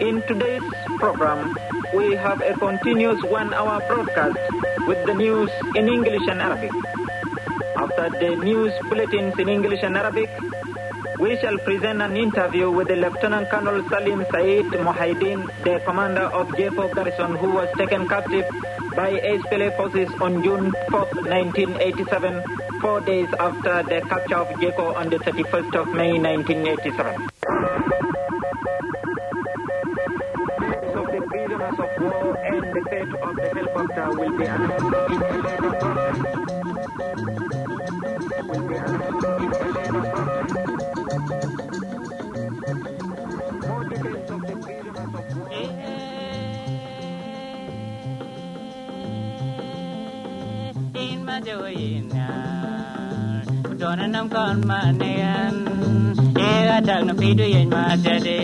In today's program, we have a continuous one-hour broadcast with the news in English and Arabic. After the news bulletins in English and Arabic, we shall present an interview with the Lieutenant Colonel Salim Said Mohaiddin, the commander of J4 garrison who was taken captive by SPLA forces on June 4, 1987, four days after the capture of Jeko on the 31st of May 1987. So the prisoners of war and the fate of the helicopter will be announced in a later. Will be announced in a joina dona nam kon manean e atak na pidu yen ma dede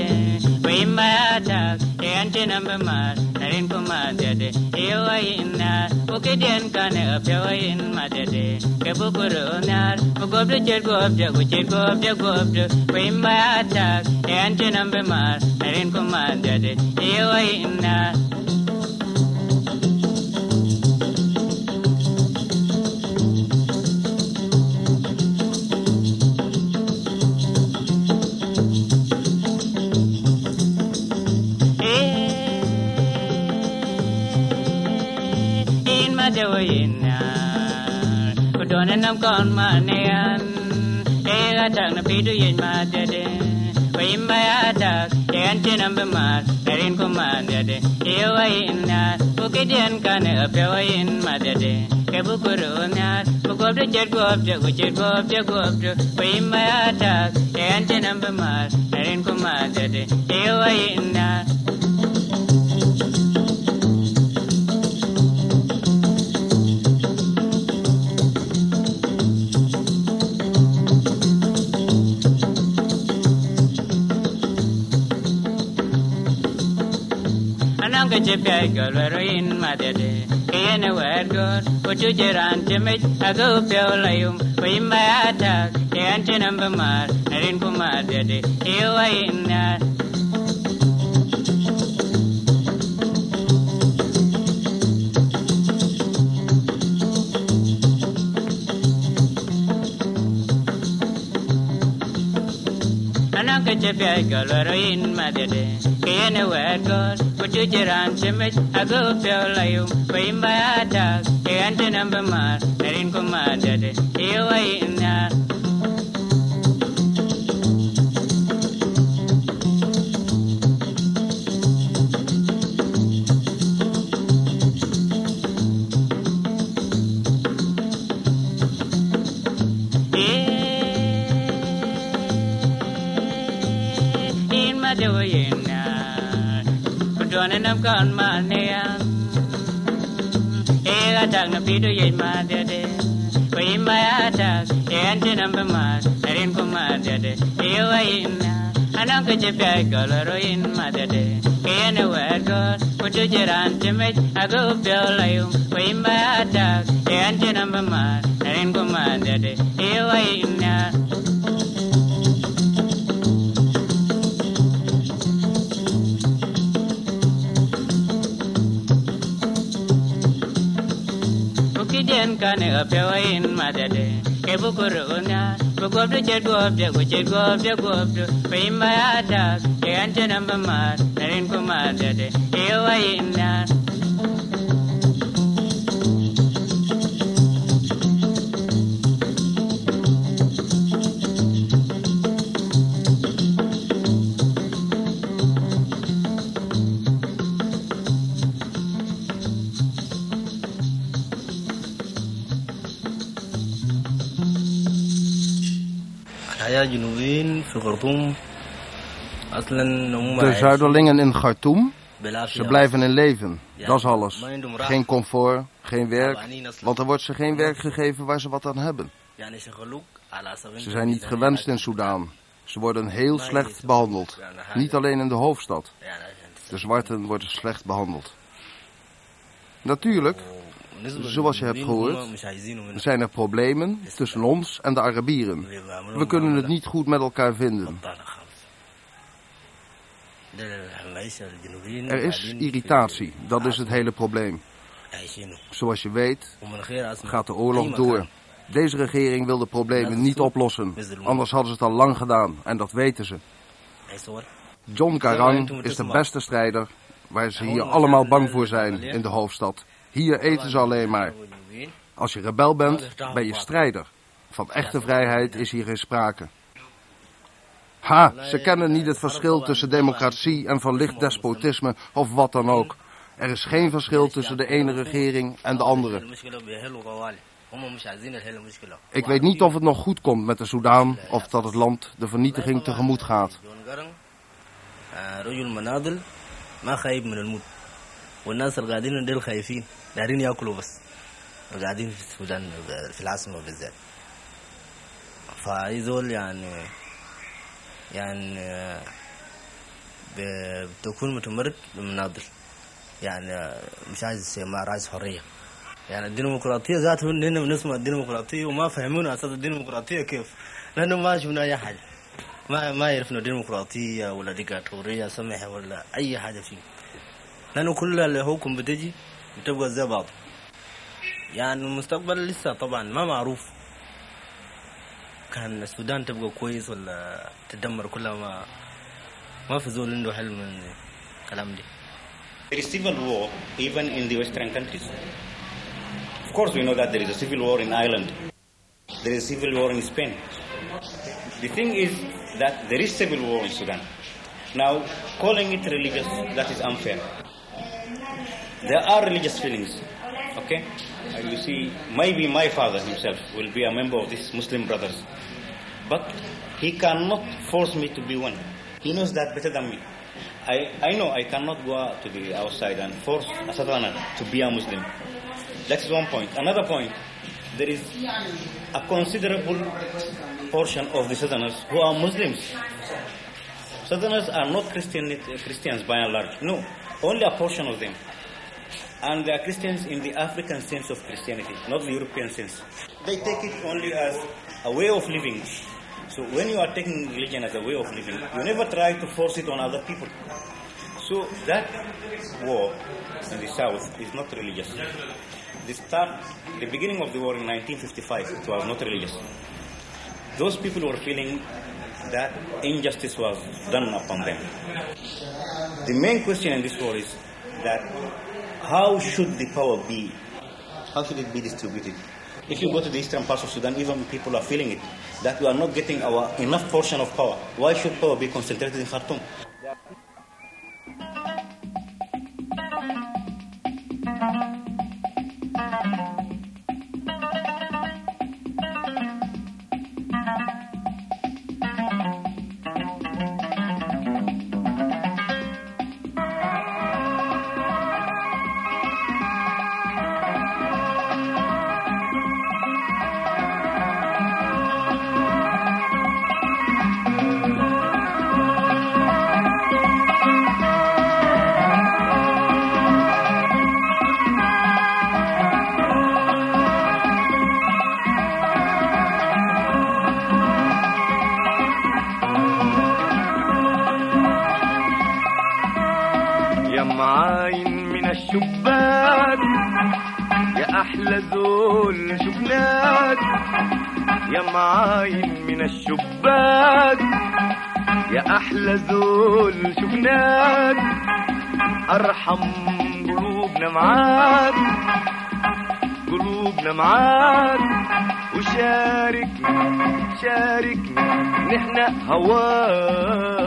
we ma atak e ante nam be ma narin ko ma dede e wa inna o ke den kan e pe wa in ma dede ke bu kuro nar o gob de jer gob de go jer gob de gob de we ma atak e ante nam be ma narin ko ma dede e wa inna còn mà nè để ra chẳng là bị đuôi yên mà để để vậy mà ya đã để anh chỉ nằm bên mà để anh cũng mà để để yêu ai na bu cái điện cả nè ở bên ai mà để để cái bu cứ rồi na bu góp được chết góp được góp chết góp được góp được vậy mà ya đã để anh chỉ nằm bên mà để anh cũng mà để để yêu ai na ce pe ai gălăruin madede. Că e năuărgor, o ciugeran ce meci Agău pe o laium, o imbai atac E antenăm mar, nărin cu madede Eu ai innar, ananka chepe ay galoro in madede kene wergor kuchuchiran chimich agupyolayu paimbayata eante nambamar narinkumadade iwaina pido ye ma de de ko in ma ya tag e ante nam ba ma erin ko ma de de e wa ka je lo ro in ma de de wa go ko je te me ago pe la yu ko in ma ya tag e ante ma erin ko ma de de e ni opewain madade kebu kuruna bugobdu jedgobde gujedgobde gobdu fayimba yadas keyante namba mas narin kumadade ewayinan الحياة جنوبيين في خرطوم أصلا هم De Zuiderlingen in Khartoum, بالعافية. ze blijven in leven. Ja, Dat is alles. maar in de mra- Geen comfort, geen werk. Want er wordt ze geen werk gegeven waar ze wat aan hebben. يعني شغلوك على سبيل Ze zijn niet gewenst in Soudaan. Ze worden heel slecht behandeld. Niet alleen in de hoofdstad. De zwarten worden slecht behandeld. Natuurlijk, zoals je hebt gehoord, zijn er problemen tussen ons en de Arabieren. We kunnen het niet goed met elkaar vinden. Er is irritatie, dat is het hele probleem. Zoals je weet, gaat de oorlog door. Deze regering wil de problemen niet oplossen. Anders hadden ze het al lang gedaan en dat weten ze. John Garang is de beste strijder waar ze hier allemaal bang voor zijn in de hoofdstad. Hier eten ze alleen maar. Als je rebel bent, ben je strijder. Van echte vrijheid is hier geen sprake. Ha, ze kennen niet het verschil tussen democratie en verlicht despotisme of wat dan ook. Er is geen verschil tussen de ene regering en de andere. المشكلة بيحلوا قوالي هم مش عايزين الحل المشكلة Ik weet niet of het nog goed komt met de Soudaan of dat het land de vernietiging tegemoet gaat. جون قرن آه، رجل مناضل ما خايف من الموت والناس اللي قاعدين ديل خايفين دارين ياكلوا بس قاعدين في السودان في العاصمة بالذات. فايزول يعني يعني بتكون متمرد مناضل يعني مش عايز استعمار عايز حرية. يعني الديمقراطية ذاته هنا بنسمع الديمقراطية وما فهمونا أساس الديمقراطية كيف. لأنه ما شفنا أي حاجة. ما ما يعرفنا ديمقراطية ولا ديكتاتورية سمح ولا أي حاجة فيه. لأنه كل اللي حكم بتجي بتبقى زي بعض يعني المستقبل لسه طبعا ما معروف كان السودان تبقى كويس ولا تدمر كلها ما ما في زول عنده حل من الكلام ده There is civil war even in the Western countries. Of course, we know that there is a civil war in Ireland. There is civil war in Spain. The thing is that there is civil war in Sudan. Now, calling it religious, that is unfair. There are religious feelings, okay? Uh, you see, maybe my father himself will be a member of these Muslim brothers, but he cannot force me to be one. He knows that better than me. I, I know I cannot go out to the outside and force a Southerner to be a Muslim. That is one point. Another point, there is a considerable portion of the Southerners who are Muslims. Southerners are not Christian, Christians by and large. No. only a portion of them. And they are Christians in the African sense of Christianity, not the European sense. They take it only as a way of living. So when you are taking religion as a way of living, you never try to force it on other people. So that war in the south is not religious. The start, the beginning of the war in 1955, it was not religious. Those people were feeling that injustice was done upon them. The main question in this war is that how should the power be? How should it be distributed? If you go to the eastern parts of Sudan, even people are feeling it, that we are not getting our enough portion of power. Why should power be concentrated in Khartoum? ارحم قلوبنا معاك قلوبنا معاك وشاركنا شاركنا نحن هواك.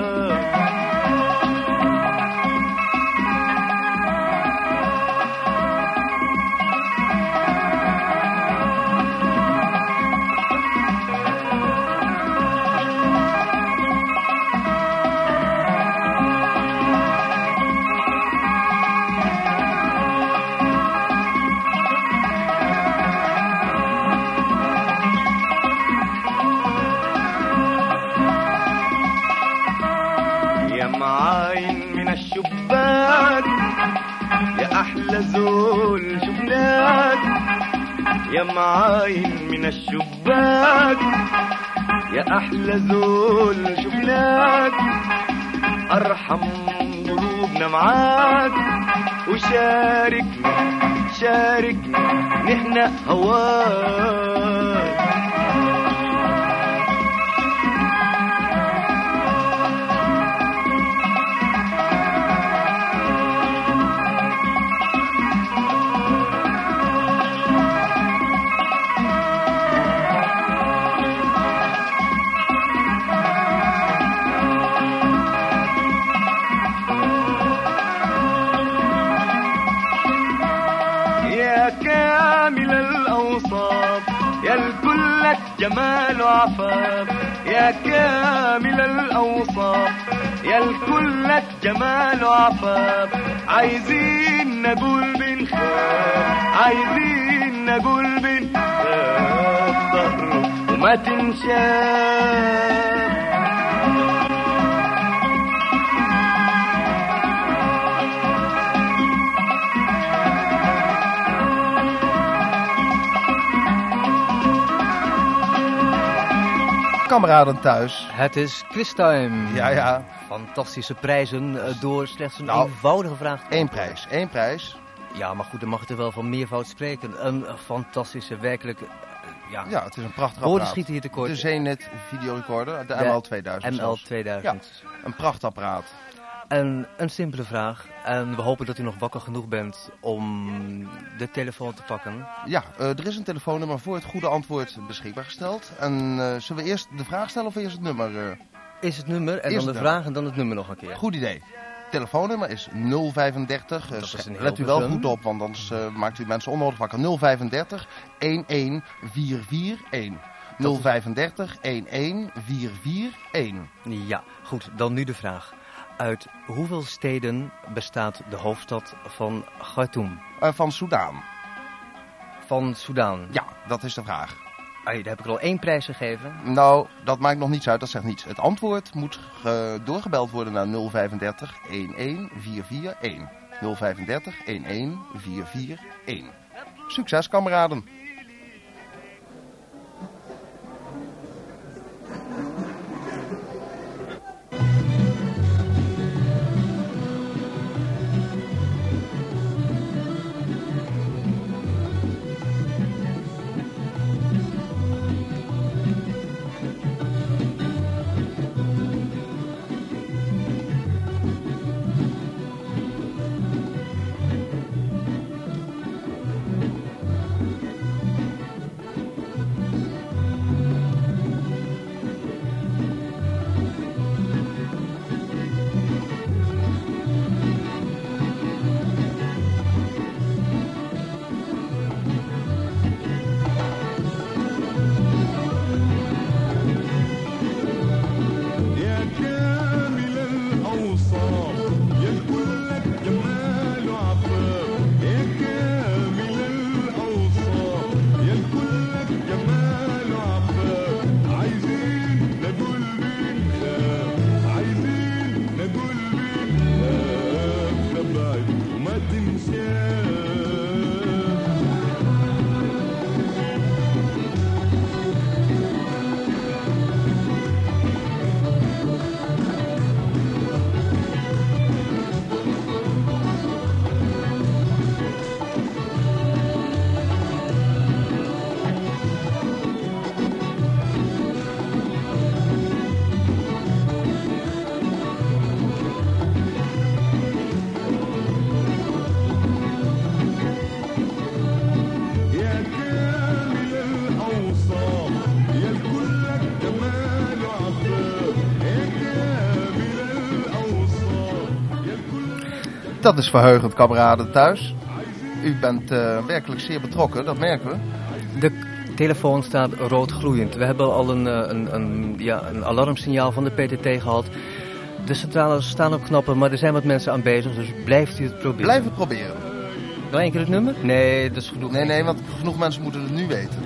أحلى زول شفناك. أرحم قلوبنا معاك. وشاركنا شاركنا نحن هواك. جمال وعفاف يا كامل الأوصاف. يا الكلك جمال وعفاف عايزين نقول بنخاف عايزين نقول بنخاف ظهره وما تنشاف Kameraden thuis. Het is quiztime. Ja, ja. Fantastische prijzen eh, door slechts een Nou, eenvoudige vraag. te Eén prijs, één prijs. Ja, maar goed, dan mag het er wel van meervoud spreken. Een fantastische, werkelijk... eh, ja, Ja, het is een prachtig Woorden apparaat. schieten hier tekort. De Zenit videorecorder, de, De ML 2000. ML zelfs. 2000. Ja, een prachtapparaat. En een simpele vraag. En we hopen dat u nog wakker genoeg bent om de telefoon te pakken. Ja, eh, er is een telefoonnummer voor het goede antwoord beschikbaar gesteld. En eh, zullen we eerst de vraag stellen of eerst het nummer? eh? Is het nummer en Eerst dan de vraag en dan het nummer nog een keer. Goed idee. Telefoonnummer is 035. eh, Dat is let u wel goed op, want anders maakt u mensen onnodig wakker. 035 11441. 035 11441. Ja, goed. Dan nu de vraag. Uit hoeveel steden bestaat de hoofdstad van Khartoum? Eh, van Soudaan. Van Soudaan? Ja, dat is de vraag. Daar heb ik er al één prijs gegeven. Nou, dat maakt nog niets uit, dat zegt niets. Het antwoord moet ge- doorgebeld worden naar 035 11441. 035 11 441. Succes, kameraden! Dat is verheugend, kameraden thuis. U bent eh, werkelijk zeer betrokken, dat merken we. De telefoon staat rood gloeiend. We hebben al een, eh, een, een, ja, een alarmsignaal van de PTT gehad. De centrales staan op knappen, maar er zijn wat mensen aan bezig, dus blijft u het proberen. Blijf het proberen. Nog één keer het nummer? Nee, dat is genoeg. Nee, nee, want genoeg mensen moeten het nu weten.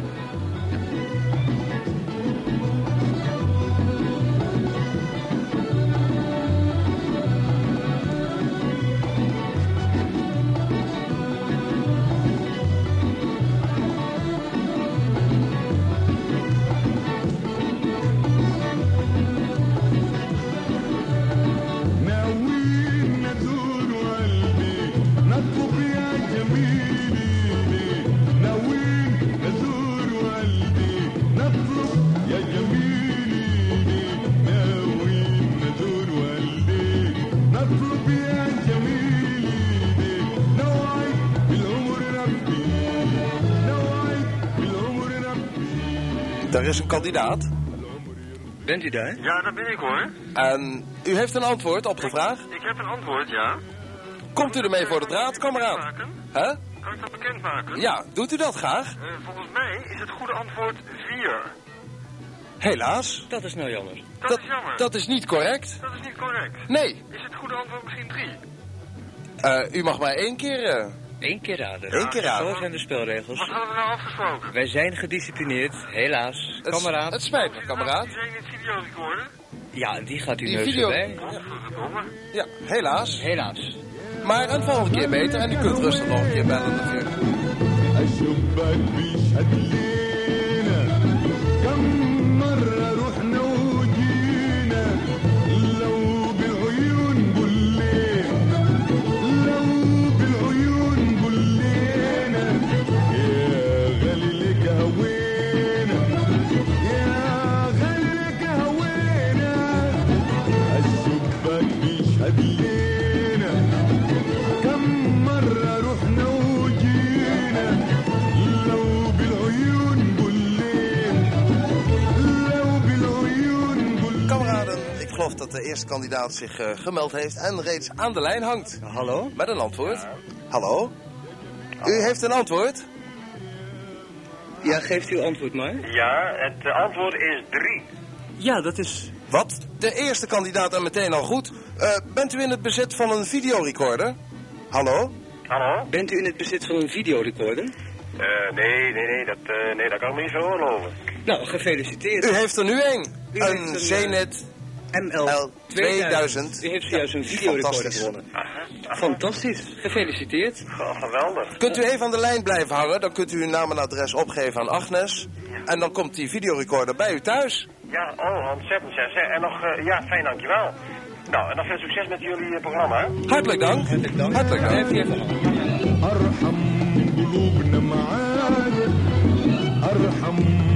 Er is een kandidaat. Bent u daar? Ja, dat ben ik hoor. En u heeft een antwoord op de vraag. Ik heb een antwoord, ja. Komt u ermee voor de draad, kameraad? Hè? Kan ik dat bekendmaken? Ja, doet u dat graag? Eh, volgens mij is het goede antwoord 4. Helaas. Dat is nou jammer. Dat, Dat- is jammer. Dat is niet correct. Dat is niet correct. Nee. Is het goede antwoord misschien 3? Eh, u mag maar één keer... eh, Eén keer raden. Eén keer raden. Zo zijn de spelregels. Wat hadden we nou afgesproken? Wij zijn gedisciplineerd, helaas. Het- Kameraad. Het spijt me, kameraad. Die zijn in het videorecorder. Ja, en die gaat u Die neus video- erbij. Ja, helaas. Helaas. Maar een volgende keer beter. En u kunt rustig nog een keer bellen natuurlijk. Geloof dat de eerste kandidaat zich eh, gemeld heeft en reeds aan de lijn hangt. Hallo? Met een antwoord. Hallo? U heeft een antwoord? Ja, geeft uw antwoord maar. Ja, het eh, antwoord is 3. Ja, dat is... Wat? De eerste kandidaat en meteen al goed. Eh, bent u in het bezit van een videorecorder? Hallo? Hallo? Bent u in het bezit van een videorecorder? Eh, nee, nee, nee, dat, eh, nee, dat kan ik me niet veroorloven. Nou, gefeliciteerd. U heeft er nu één. Een, Zenit ML 2000. Nou, die heeft juist een videorecorder gewonnen. Fantastisch. Gefeliciteerd. geweldig. Kunt u even aan de lijn blijven hangen? Dan kunt u uw naam en adres opgeven aan Agnes. En dan komt die videorecorder bij u thuis. Ja, oh, ontzettend zes. En nog, eh, ja, fijn dankjewel. Nou, en nog veel succes met jullie eh, programma. Hartelijk dank. Hartelijk dank. Hartelijk dank. Hartelijk dank.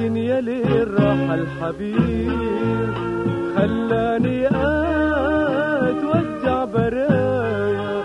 الدنيا راح الحبيب خلاني أتوجع برايا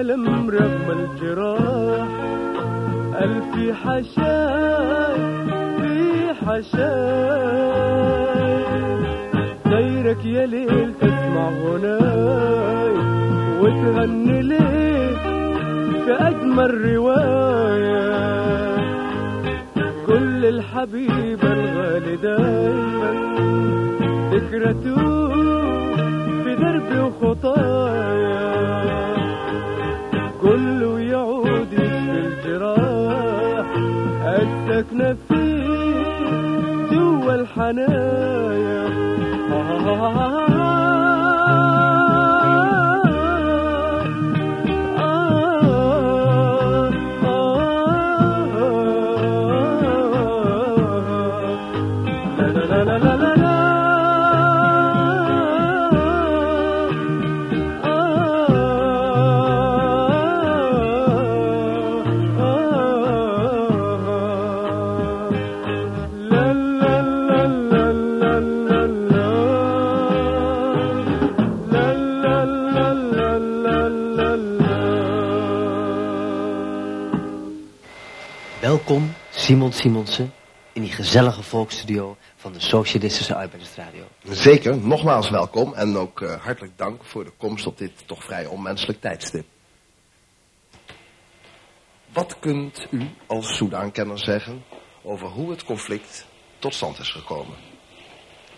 الألم رغم الجراح؟ ألف حشاي في حشاي. غيرك يا ليل تسمع غناي وتغني ليه في أجمل رواية. كل الحبيبة الغالي دايما ذكرته في دربي وخطايا. جوا Simon Simonsen, in die gezellige volksstudio van de Socialistische Arbeidersradio. Zeker, nogmaals welkom en ook eh, hartelijk dank voor de komst op dit toch vrij onmenselijk tijdstip. Wat kunt u als Soedaankenner zeggen over hoe het conflict tot stand is gekomen?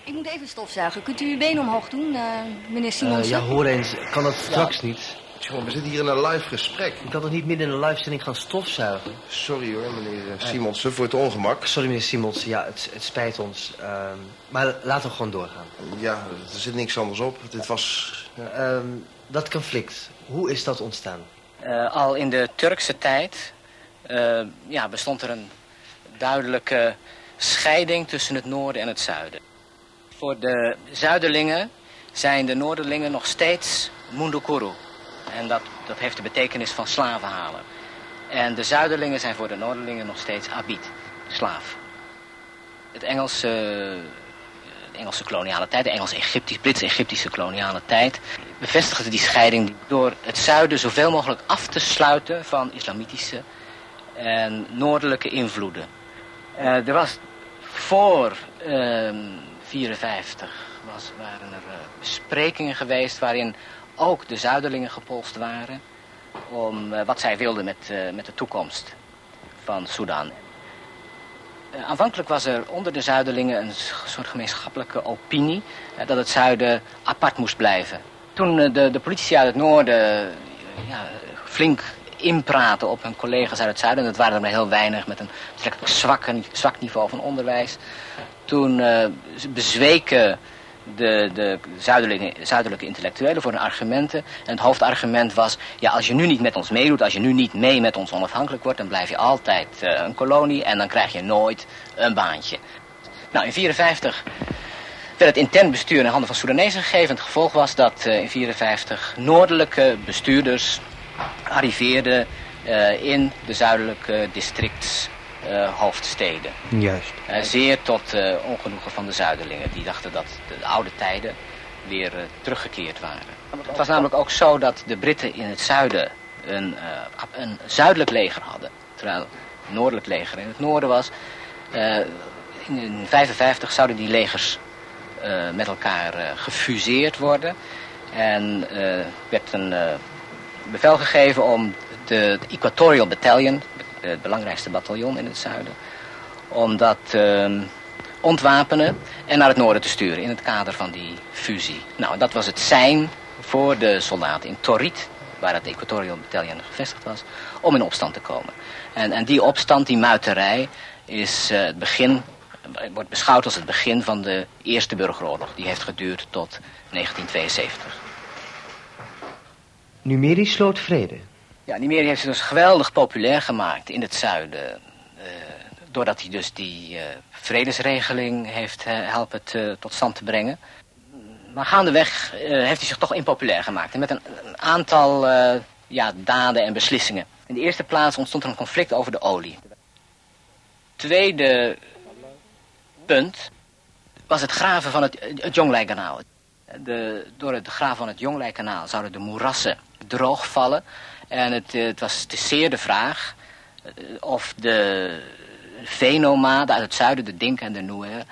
Ik moet even stofzuigen. Kunt u uw been omhoog doen, eh, meneer Eh, Simonsen? ja, hoor eens, kan dat straks niet? We zitten hier in een live gesprek. Ik kan toch niet midden in een livestream gaan stofzuigen? Sorry hoor, meneer eh, Simonsen, voor het ongemak. Sorry, meneer Simonsen, ja, het, het spijt ons. ehm, maar laten we gewoon doorgaan. Ja, er zit niks anders op. Dit was... Ehm, dat conflict, hoe is dat ontstaan? Eh, al in de Turkse tijd eh, ja, bestond er een duidelijke scheiding tussen het noorden en het zuiden. Voor de zuiderlingen zijn de noorderlingen nog steeds mundukuru. En dat, dat heeft de betekenis van slavenhalen. En de zuiderlingen zijn voor de noorderlingen nog steeds abid, slaaf. Het Engelse, de Engelse koloniale tijd, de Engels-Egyptisch, Brits-Egyptische koloniale tijd, bevestigde die scheiding door het zuiden zoveel mogelijk af te sluiten van islamitische en noordelijke invloeden. Eh, er was voor 1954 was, waren er eh, besprekingen geweest waarin ook de zuiderlingen gepolst waren om eh, wat zij wilden met, eh, met de toekomst van Sudan. Eh, aanvankelijk was er onder de zuiderlingen een soort gemeenschappelijke opinie dat het zuiden apart moest blijven. Toen de, de politici uit het noorden ja, flink inpraten op hun collega's uit het zuiden, en dat waren er maar heel weinig met een betrekkelijk zwakke, zwak niveau van onderwijs, toen bezweken de, de zuidelijke, zuidelijke intellectuelen voor hun argumenten. En het hoofdargument was, ja, als je nu niet met ons meedoet, als je nu niet mee met ons onafhankelijk wordt, dan blijf je altijd eh, een kolonie en dan krijg je nooit een baantje. Nou, in 1954 werd het intern bestuur in handen van Soedanezen gegeven. Het gevolg was dat eh, in 1954 noordelijke bestuurders arriveerden eh, in de zuidelijke districts hoofdsteden. Juist. Eh, zeer tot eh, ongenoegen van de Zuiderlingen. Die dachten dat de, de oude tijden weer eh, teruggekeerd waren. Het was namelijk ook zo dat de Britten in het zuiden een, eh, een zuidelijk leger hadden. Terwijl het noordelijk leger in het noorden was. Eh, in 1955 zouden die legers eh, met elkaar eh, gefuseerd worden. En eh, werd een eh, bevel gegeven om de, het Equatorial Battalion, het belangrijkste bataljon in het zuiden, om dat te ontwapenen en naar het noorden te sturen in het kader van die fusie. Nou, dat was het zijn voor de soldaten in Torit, waar het Equatorial Battalion gevestigd was, om in opstand te komen. En, en die opstand, die muiterij, is eh, het begin, wordt beschouwd als het begin van de Eerste Burgeroorlog. Die heeft geduurd tot 1972. Numeri sloot vrede. Ja, Nimeri heeft zich dus geweldig populair gemaakt in het zuiden. eh, doordat hij dus die eh, vredesregeling heeft eh, helpen tot stand te brengen. Maar gaandeweg heeft hij zich toch impopulair gemaakt. Met een, aantal ja, daden en beslissingen. In de eerste plaats ontstond er een conflict over de olie. Tweede punt was het graven van het, Jongleikanaal. Door het graven van het Jongleikanaal zouden de moerassen droogvallen. En het, eh, het was is zeer de vraag eh, of de veennomaden uit het zuiden, de Dinka en de Nuer,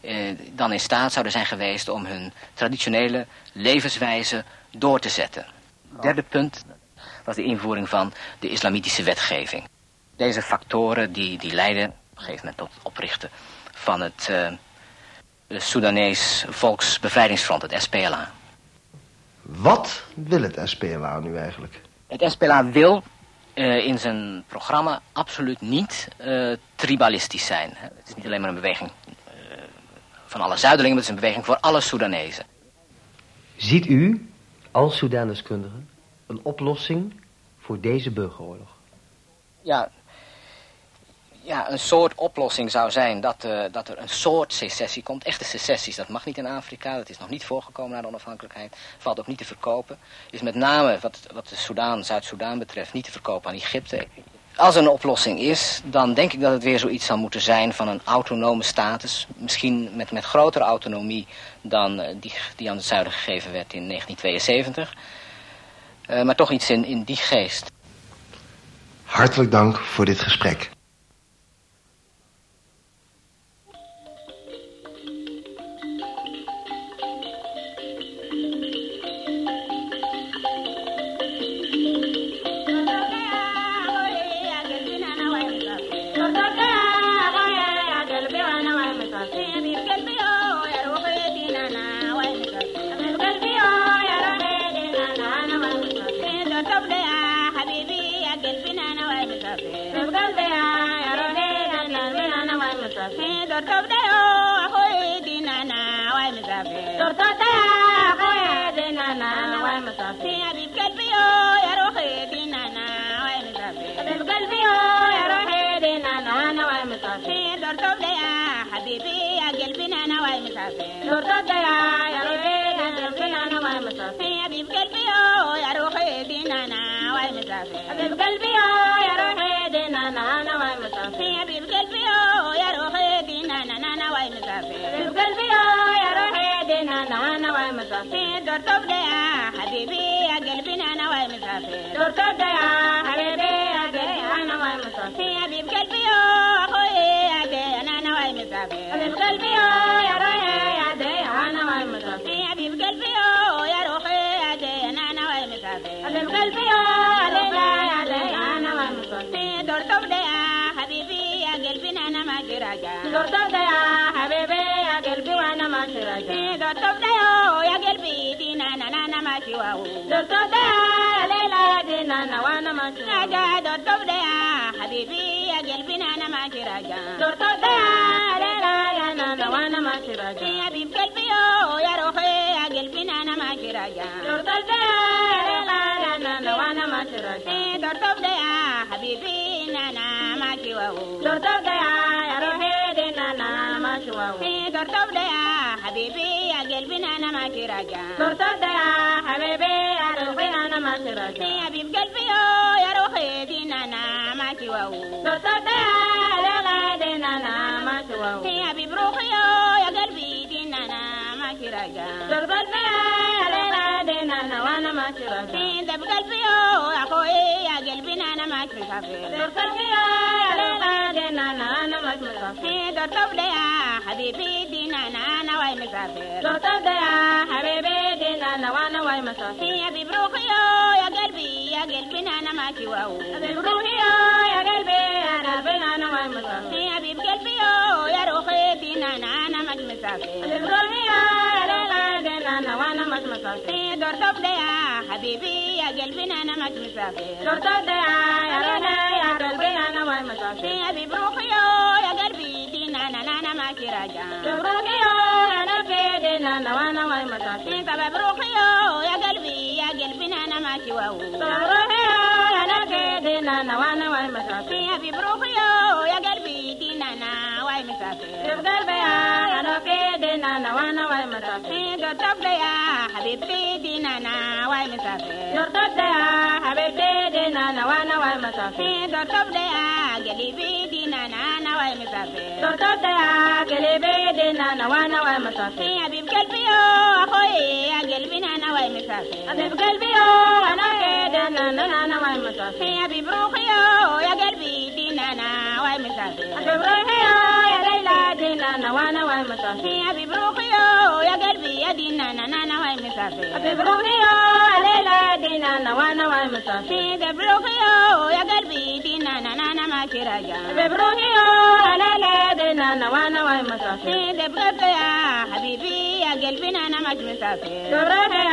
eh, dan in staat zouden zijn geweest om hun traditionele levenswijze door te zetten. Derde punt was de invoering van de islamitische wetgeving. Deze factoren die, die leiden op een gegeven moment tot het oprichten van het eh Soedanees Volksbevrijdingsfront, het SPLA. Wat wil het SPLA nu eigenlijk? Het SPLA wil eh, in zijn programma absoluut niet eh, tribalistisch zijn. Het is niet alleen maar een beweging eh, van alle Zuiderlingen, maar het is een beweging voor alle Soedanezen. Ziet u, als Soedaneskundige, een oplossing voor deze burgeroorlog? Ja, ja, een soort oplossing zou zijn dat, eh, dat er een soort secessie komt. Echte secessies, dat mag niet in Afrika. Dat is nog niet voorgekomen na de onafhankelijkheid. Valt ook niet te verkopen. Is met name wat, wat de Soedan, Zuid-Soedan betreft niet te verkopen aan Egypte. Als er een oplossing is, dan denk ik dat het weer zoiets zal moeten zijn van een autonome status. Misschien met, met grotere autonomie dan eh, die, die aan het zuiden gegeven werd in 1972. Eh, maar toch iets in, in die geest. Hartelijk dank voor dit gesprek. تركب يا حبيبي يا قلبي أنا والمسافر تركب ده يا حبيبي يا قلبي أنا والمسافر يا حبيب قلبي يا أخوي يا أنا أنا والمسافر حبيب قلبي يا روحي يا دي أنا والمسافر يا حبيب قلبي يا روحي يا دي أنا أنا والمسافر حبيب قلبي يا ليلى يا دي أنا والمسافر تركب ده يا حبيبي يا قلبي أنا ما جراجع تركب ciwon Dokto da laila dina na wani masu Raja dokto da ya habibi ya gelbina na masu raja Dokto da laila dina na wani masu raja Ya bib gelbiyo ya rohe ya gelbina na masu raja Dokto da laila dina na wani masu raja Dokto da ya habibi na na masu wawo Dokto da ya rohe شواو هي قرطب يا حبيبي يا قلبي أنا ما كراجع قرطب يا حبيبي يا روحي أنا ما كراجع يا حبيب قلبي يا روحي دين أنا ما شواو قرطب يا لا دين أنا ما شواو يا حبيب روحي يا قلبي دين أنا ما كراجع قرطب يا أنا وأنا ما شرفت انت بقلبي يا أخوي يا قلبي أنا ما شرفت بقلبي يا ليلى أنا أنا ما شرفت انت طول يا حبيبي دين أنا أنا واي مسافر طول يا حبيبي دين أنا وأنا واي مسافر يا بروحي يا قلبي يا قلبي أنا ما شواو بروحي يا قلبي أنا قلبي أنا واي مسافر يا بقلبي يا روحي دين أنا أنا ما مسافر مسافر دورتوب ده يا حبيبي يا قلبنا أنا ما مسافر دورتوب ده يا رانا يا قلبي أنا ما مسافر يا ببروك يا قلبي دين أنا لا أنا ما راجع ببروك يا أنا في دين أنا وأنا ما مسافر يا ببروك يا قلبي يا قلبنا أنا ما سواه ببروك يا أنا في دين أنا وأنا ما مسافر يا ببروك يا قلبي wai misate Yurgar baya ana fe de I na wa na wai misate Hingo top de ya habib de di na na wai misate Yurgar de ya habib de de na na wa na top na na na wai mi safe to to da kelebe de na na wa na wai mi safe ya bib kalbi yo akoye ya gelbi na na wai mi safe ya bib kalbi yo anoye de na na na na wai mi safe ya bib ruhi yo ya gelbi di na na wai mi safe ya bib ruhi yo ya لنا وأنا واي مسافي ابي بروحيو يا قلبي يا دينا أنا واي مسافي ابي بروحيو ليلى دينا وأنا واي مسافي بروحيو يا قلبي دينا أنا ما في راجع بروحيو ليلى دينا وأنا واي مسافي بروحيو يا حبيبي يا قلبي أنا ما مسافي بروحيو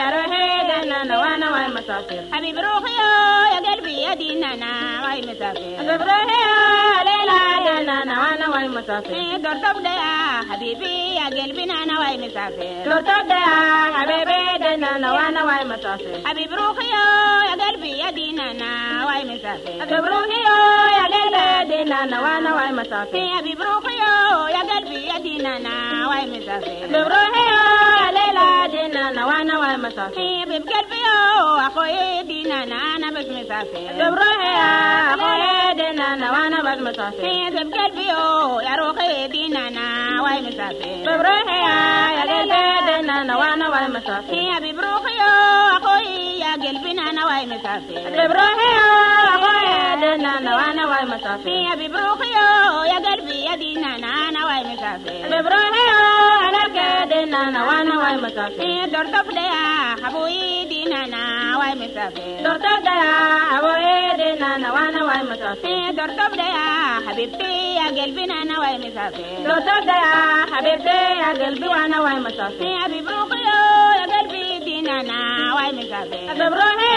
يا روحي دينا وأنا واي مسافي حبيب روحيو يا قلبي يا دينا أنا واي مسافي بروحيو لا لا لا أنا واي مسافر دورتوب ده يا حبيبي يا قلبي أنا واي مسافر دورتوب ده يا حبيبي ده أنا أنا واي مسافر حبيب روحي يا قلبي يا دين أنا واي مسافر حبيب روحي يا قلبي يدينا نوانا واي مسافر يا بروحي يا قلبي يدينا نا واي مسافر بروحي يا ليلى دينا نوانا واي مسافر بقلبي أخوي دينا أنا بس مسافر بروحي يا أخوي دينا نوانا بس مسافر بقلبي يا روحي دينا نا واي مسافر بروحي يا ليلى دينا نوانا واي مسافر يا بروحي أخوي يا قلبي أنا واي مسافر بروحي يا أخوي دينا نوانا واي مسافر شافي ببروحي يا قلبي يا دينا أنا أنا واي مسافي ببروحي أنا الكادن أنا وأنا واي مسافي دورتك ليا حبوي دينا أنا واي مسافي إيه، دورتك ليا حبوي دينا أنا وأنا واي مسافي دورتك ليا حبيبتي يا قلبي أنا واي مسافي دورتك ليا حبيبتي يا قلبي وأنا واي مسافي إيه، ببروحي ديننا واي مسافر بروحي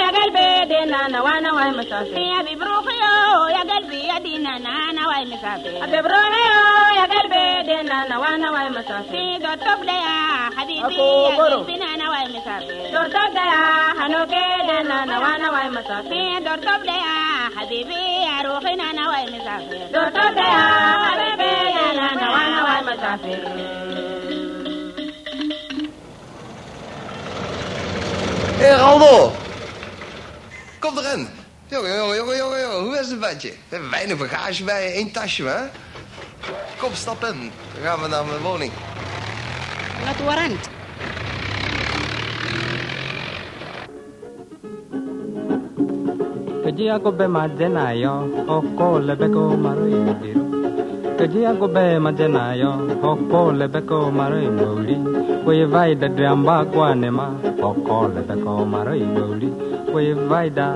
يا قلبي ديننا وأنا واي مسافر يا بروحي يا قلبي يا ديننا أنا واي مسافر بروحي يا قلبي ديننا وأنا واي مسافر دور طب يا حبيبي يا قلبي أنا واي مسافر دور طب يا حنوكي ديننا وأنا واي مسافر دور طب يا حبيبي يا روحي أنا واي مسافر دور طب يا حبيبي ديننا وأنا واي مسافر Hé, hey, Raldo! Kom erin. Jongen, jongen, jongen, jongen, jongen. Hoe is het met je? We hebben weinig bagage bij je, één tasje, hè? Kom, stap in. Dan gaan we naar mijn woning. Wat warrant? Kajia ko be majena yo, lebe ko maro imbiru. egiago be majenayo okole beko maro igouri weyevaida driamba akwanema okole beko maro igouri weyevaida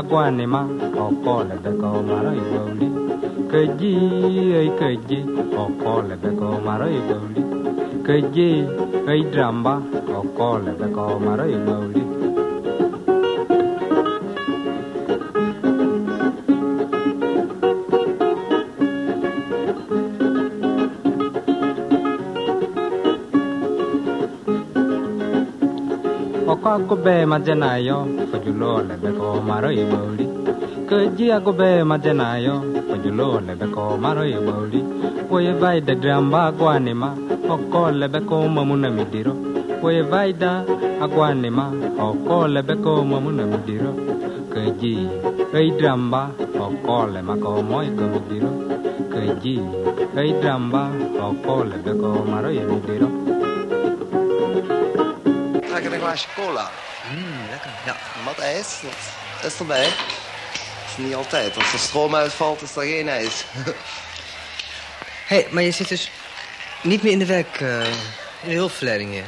akwanema okole beko maro igouri keji ei keji okole beko maro igouri keji ei dramba okole beko maro igouri kwakubema jenayo kujulole beko maro ibauli keji akubema jenayo kujulole beko maro ibauli weyevaida dramba akwanima okole beko mamuna midiro. Weyevaida akwanima okole beko mamuna midiro. Keji eidramba okole makomoy komidiro keji eidramba okole beko maro imidiro. Glaasje cola. Mm, lekker. Ja, mat ijs, dat is erbij. Dat is niet altijd. Als er stroom uitvalt, is er geen ijs. Hé, hey, maar je zit dus niet meer in de werk, eh, in de hulpverlening hier.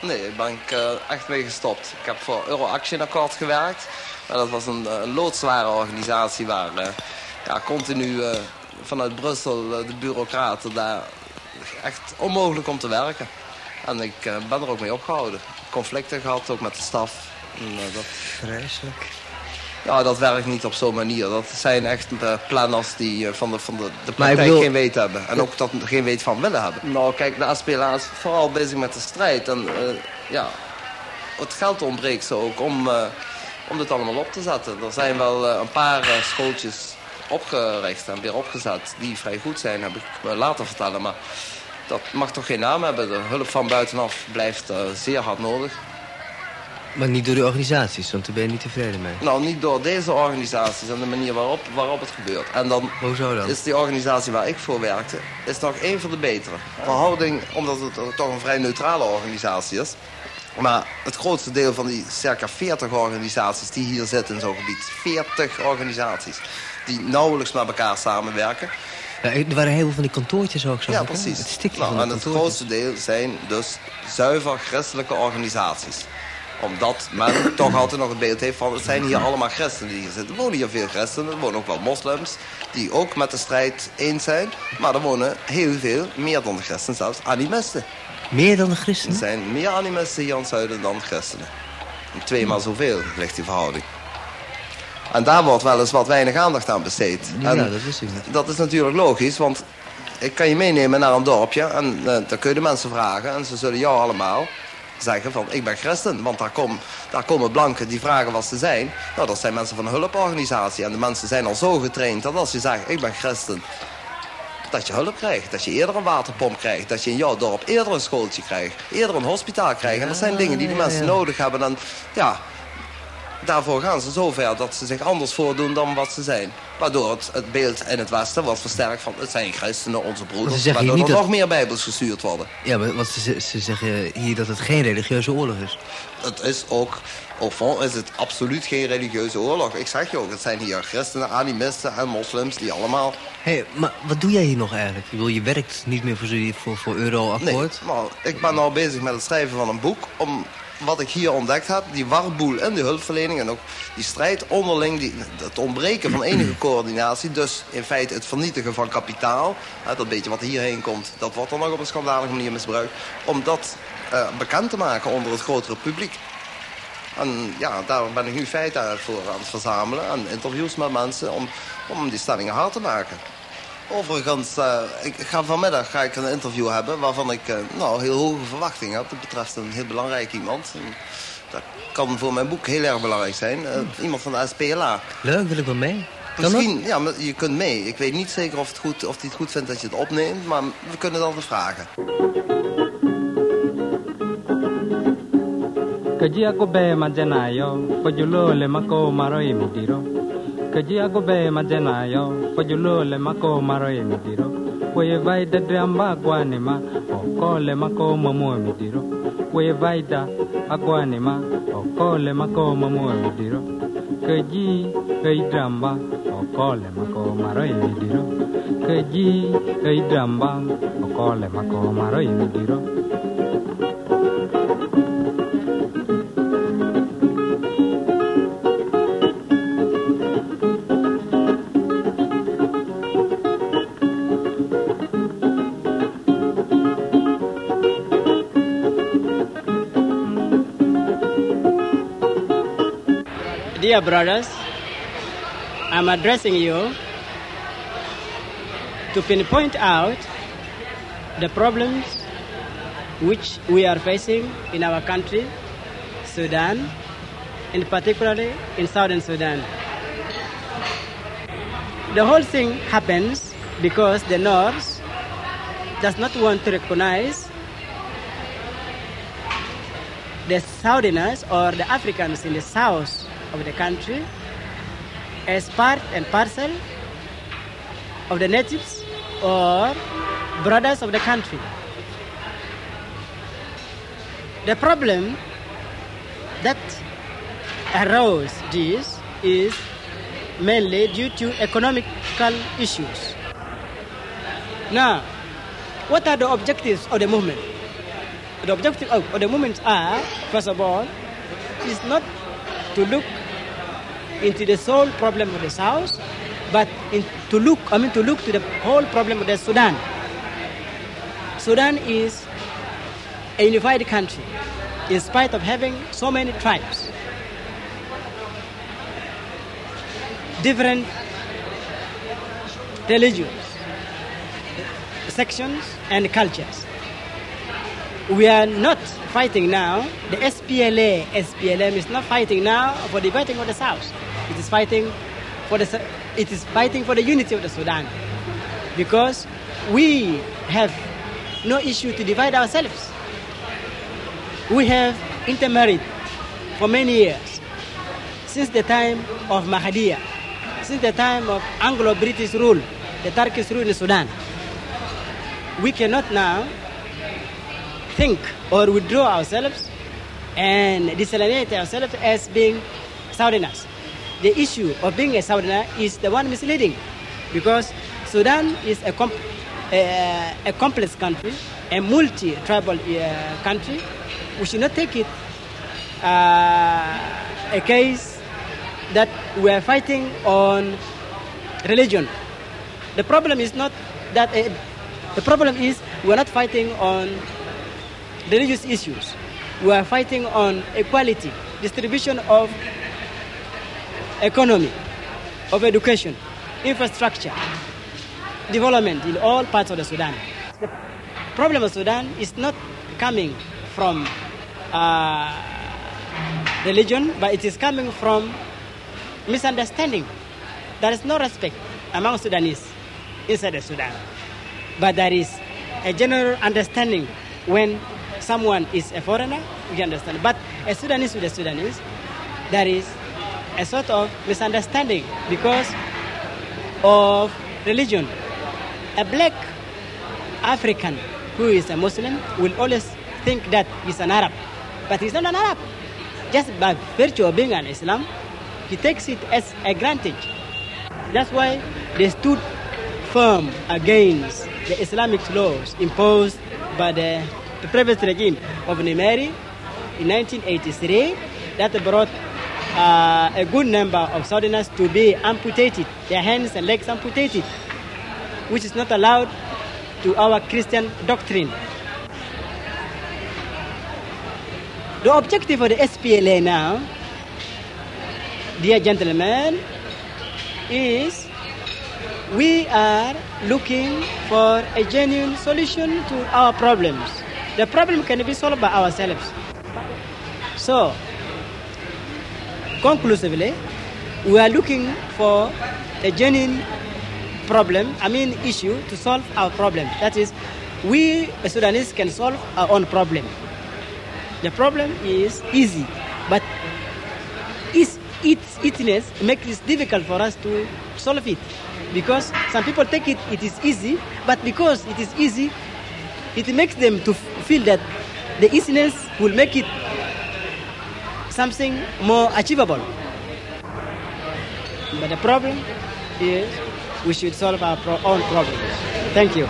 Nee, daar ben ik eh, echt mee gestopt. Ik heb voor Euro Action Accord gewerkt. Maar dat was een, eh, een loodzware organisatie waar ja, continu vanuit Brussel de bureaucraten daar echt onmogelijk om te werken. En ik ben er ook mee opgehouden. Conflicten gehad, ook met de staf. En, eh, dat... Vreselijk. Ja, dat werkt niet op zo'n manier. Dat zijn echt eh, planners die eh, van de, van de, de bedoel- geen weet hebben. En ook dat geen weet van willen hebben. Nou, kijk, de SPLA is vooral bezig met de strijd. En eh, ja, het geld ontbreekt ze ook om, eh, om dit allemaal op te zetten. Er zijn wel eh, een paar schooltjes opgericht en weer opgezet die vrij goed zijn, heb ik me laten vertellen. Maar dat mag toch geen naam hebben. De hulp van buitenaf blijft eh, zeer hard nodig. Maar niet door de organisaties, want daar ben je niet tevreden mee. Nou, niet door deze organisaties en de manier waarop, waarop het gebeurt. En dan, Hoezo dan? is die organisatie waar ik voor werkte, is nog één van de betere. Verhouding, omdat het toch een vrij neutrale organisatie is. Maar het grootste deel van die circa 40 organisaties die hier zitten in zo'n gebied, 40 organisaties, die nauwelijks met elkaar samenwerken. Ja, er waren heel veel van die kantoortjes ook zo. Ja, precies. Het stikje Nou, van de en het grootste deel zijn dus zuiver christelijke organisaties omdat men toch altijd nog het beeld heeft van... het zijn hier allemaal christenen die hier zitten. Er wonen hier veel christenen, er wonen ook wel moslims... die ook met de strijd eens zijn. Maar er wonen heel veel, meer dan de christenen zelfs, animisten. Meer dan de christenen? Er zijn meer animisten hier aan het zuiden dan christenen. En Tweemaal zoveel ligt die verhouding. En daar wordt wel eens wat weinig aandacht aan besteed. Ja, En dat wist ik niet. dat is natuurlijk logisch, want ik kan je meenemen naar een dorpje... en eh, dan kun je de mensen vragen en ze zullen jou allemaal zeggen van... ik ben christen, want daar, kom, daar komen blanken die vragen wat ze zijn. Nou, dat zijn mensen van een hulporganisatie. En de mensen zijn al zo getraind dat als je zegt ik ben christen... dat je hulp krijgt, dat je eerder een waterpomp krijgt... dat je in jouw dorp eerder een schooltje krijgt, eerder een hospitaal krijgt. En dat zijn dingen die de mensen nodig hebben. En ja, daarvoor gaan ze zover dat ze zich anders voordoen dan wat ze zijn. Waardoor het, het beeld in het Westen wordt versterkt van... het zijn christenen, onze ze broeders. hier Waardoor er dat- nog meer bijbels gestuurd worden. Ja, maar wat ze, ze zeggen hier dat het geen religieuze oorlog is. Het is ook, au fond is het absoluut geen religieuze oorlog. Ik zeg je ook, het zijn hier christenen, animisten en moslims die allemaal... Hé, hey, maar wat doe jij hier nog eigenlijk? Ik bedoel, je werkt niet meer voor, voor, voor Euro-akkoord? Nee, maar ik ben nou bezig met het schrijven van een boek... om wat ik hier ontdekt heb, die warboel en die hulpverlening... en ook die strijd onderling, die, het ontbreken van enige coördinatie... dus in feite het vernietigen van kapitaal... Hè, dat beetje wat hierheen komt, dat wordt dan nog op een schandalige manier misbruikt... om dat eh, bekend te maken onder het grotere publiek. En ja, daar ben ik nu feiten voor aan het verzamelen... en interviews met mensen om, om die stellingen hard te maken. Overigens, eh, ik ga vanmiddag ga ik een interview hebben waarvan ik eh, nou, heel hoge verwachtingen heb. Dat betreft een heel belangrijk iemand. En dat kan voor mijn boek heel erg belangrijk zijn. Eh, iemand van de SPLA. Leuk, wil ik wel mee? Kan Misschien, ja, maar je kunt mee. Ik weet niet zeker of, het goed, of hij het goed vindt dat je het opneemt, maar we kunnen vragen. Kajia mako maro e kajiago be majenayo pojulole mako maro e midiro kwe vaida driamba agwanema okole mako mamuo midiro kwe vaida agwanema okole mako mamuo midiro kaji ei dramba okole mako maro e midiro kaji ei dramba okole mako maro e midiro Dear brothers, I'm addressing you to pinpoint out the problems which we are facing in our country, Sudan, and particularly in southern Sudan. The whole thing happens because the North does not want to recognize the Southerners or the Africans in the south of the country as part and parcel of the natives or brothers of the country. The problem that arose this is mainly due to economical issues. Now, what are the objectives of the movement? The objective of, of the movement are, first of all, is not to look into the sole problem of the South, but in, to look, I mean, to look to the whole problem of the Sudan. Sudan is a unified country, in spite of having so many tribes, different religions, sections, and cultures. We are not fighting now. The SPLA, SPLM is not fighting now for the fighting of the South. It is fighting for the it is fighting for the unity of the Sudan, because we have no issue to divide ourselves. We have intermarried for many years, since the time of Mahdiya, since the time of Anglo-British rule, the Turkish rule in Sudan. We cannot now think or withdraw ourselves and designate ourselves as being Southerners. The issue of being a Southerner is the one misleading because Sudan is a, comp- a, a complex country, a multi-tribal uh, country. We should not take it uh, a case that we are fighting on religion. The problem is not that uh, the problem is we are not fighting on religious issues. We are fighting on equality, distribution of economy, of education, infrastructure, development in all parts of the Sudan. The problem of Sudan is not coming from uh, religion, but it is coming from misunderstanding. There is no respect among Sudanese inside the Sudan, but there is a general understanding when someone is a foreigner, we understand. But a Sudanese with a Sudanese, there is a sort of misunderstanding because of religion. A black African who is a Muslim will always think that he's an Arab, but he's not an Arab. Just by virtue of being an Islam, he takes it as a granted. That's why they stood firm against the Islamic laws imposed by the, the previous regime of Nimeri in 1983 that brought uh, a good number of Southerners to be amputated, their hands and legs amputated, which is not allowed to our Christian doctrine. The objective of the SPLA now, dear gentlemen, is we are looking for a genuine solution to our problems. The problem can be solved by ourselves. So, conclusively, we are looking for a genuine problem, I mean issue, to solve our problem. That is, we Sudanese can solve our own problem. The problem is easy, but its, its easiness makes it difficult for us to solve it. Because some people take it, it is easy, but because it is easy, it makes them to feel that the easiness will make it something more achievable. But the problem is we should solve our pro- own problems. Thank you.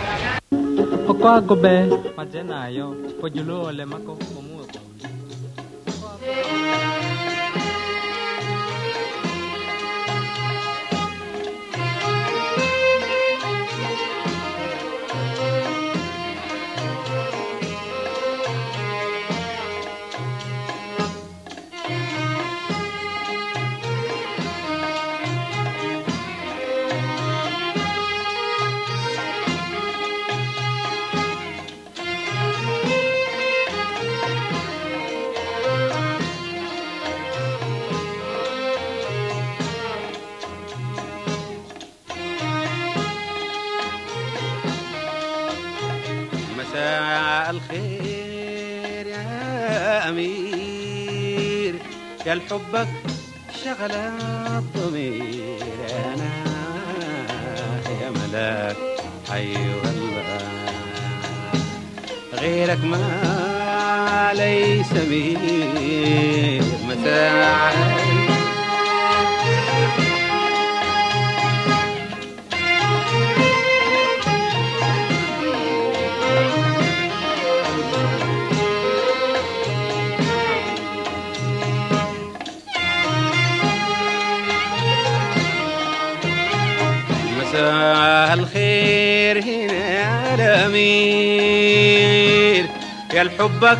مساء الخير يا أمير. يا الحبك شغل الضمير. أنا يا ملاك حي والله غيرك ما ليس مير. مساء يا الحبك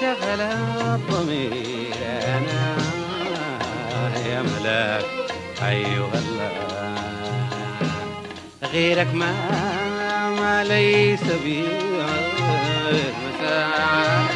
شغل الضمير أنا يا ملاك أيها الله. غيرك ما ما ليس بي. مساء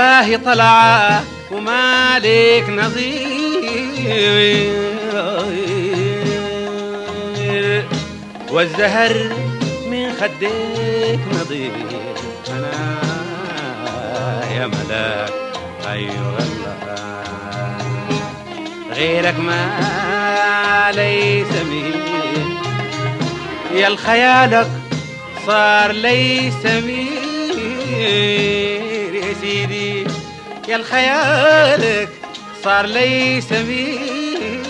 باهي طلع ومالك نظير. والزهر من خديك نظير. أنا يا ملاك أيها الله. غيرك ما ليس مين يا الخيالك صار ليس يا سيدي يا الخيالك صار ليس مير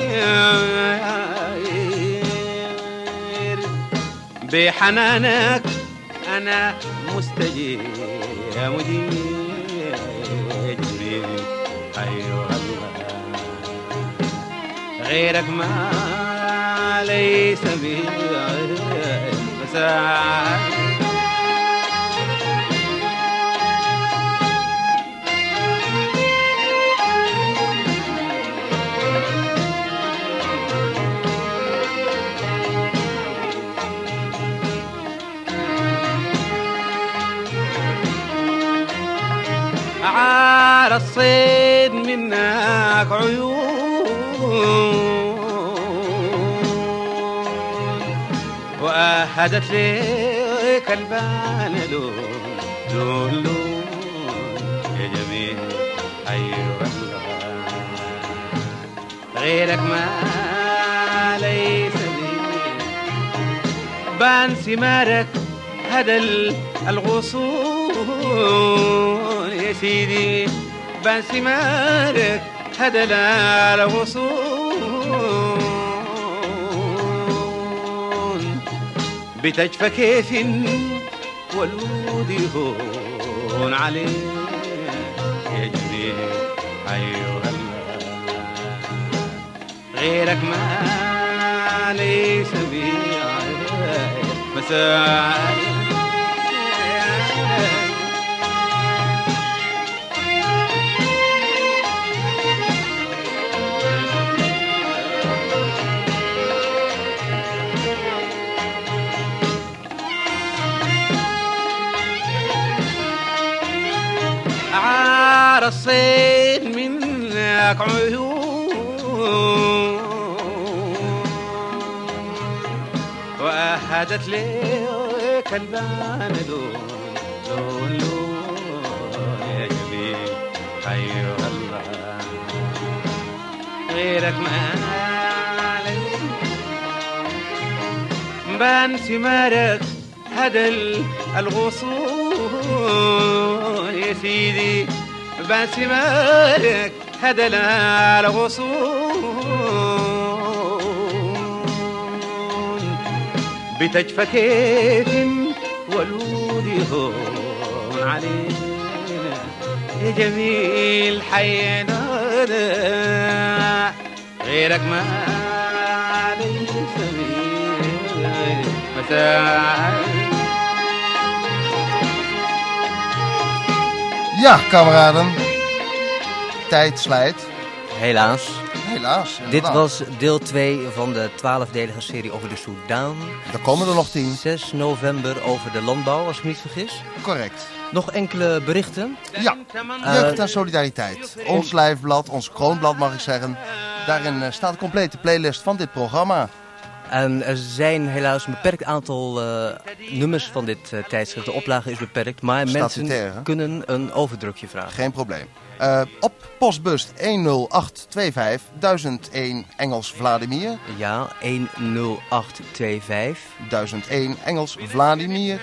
بحنانك أنا مستجير. يا مدير أيها الله. غيرك ما ليس بي. مساعد عار الصيد منك عيون. وأهدت لك البان لون لون يا جميل أيها الله غيرك ما ليس لي. بان ثمارك هذا ال- الغصون يا سيدي. بانسمارك هذا لا الغصون بتجفى كيف والود يهون عليك يجري أيها غيرك ما لي سبيل مساعي منك عيون. وأهدت لك البان لون لون يا جميل. أيها الله. غيرك ما بان ثمارك ال- الغصون يا سيدي. بان ثمارك ال- الغصون بتجفى كيف والود يهون علينا. يا جميل حينا غيرك ما ليس بي. مساء. Ja, kameraden. Tijd slijt. Helaas. Helaas, Dit was deel 2 van de 12-delige serie over de Soudaan. Er komen er nog 10. 6 november over de landbouw, als ik me niet vergis. Correct. Nog enkele berichten. Ja, Jeugd en Solidariteit. Ons lijfblad, ons kroonblad mag ik zeggen. Daarin eh, staat een complete playlist van dit programma. En er zijn helaas een beperkt aantal eh, nummers van dit eh, tijdschrift. De oplage is beperkt, maar Statutair, hè? mensen kunnen een overdrukje vragen. Geen probleem. Eh, op postbus 10825 1001 Engels Vladimir. Ja, 10825. 1001 Engels Vladimir.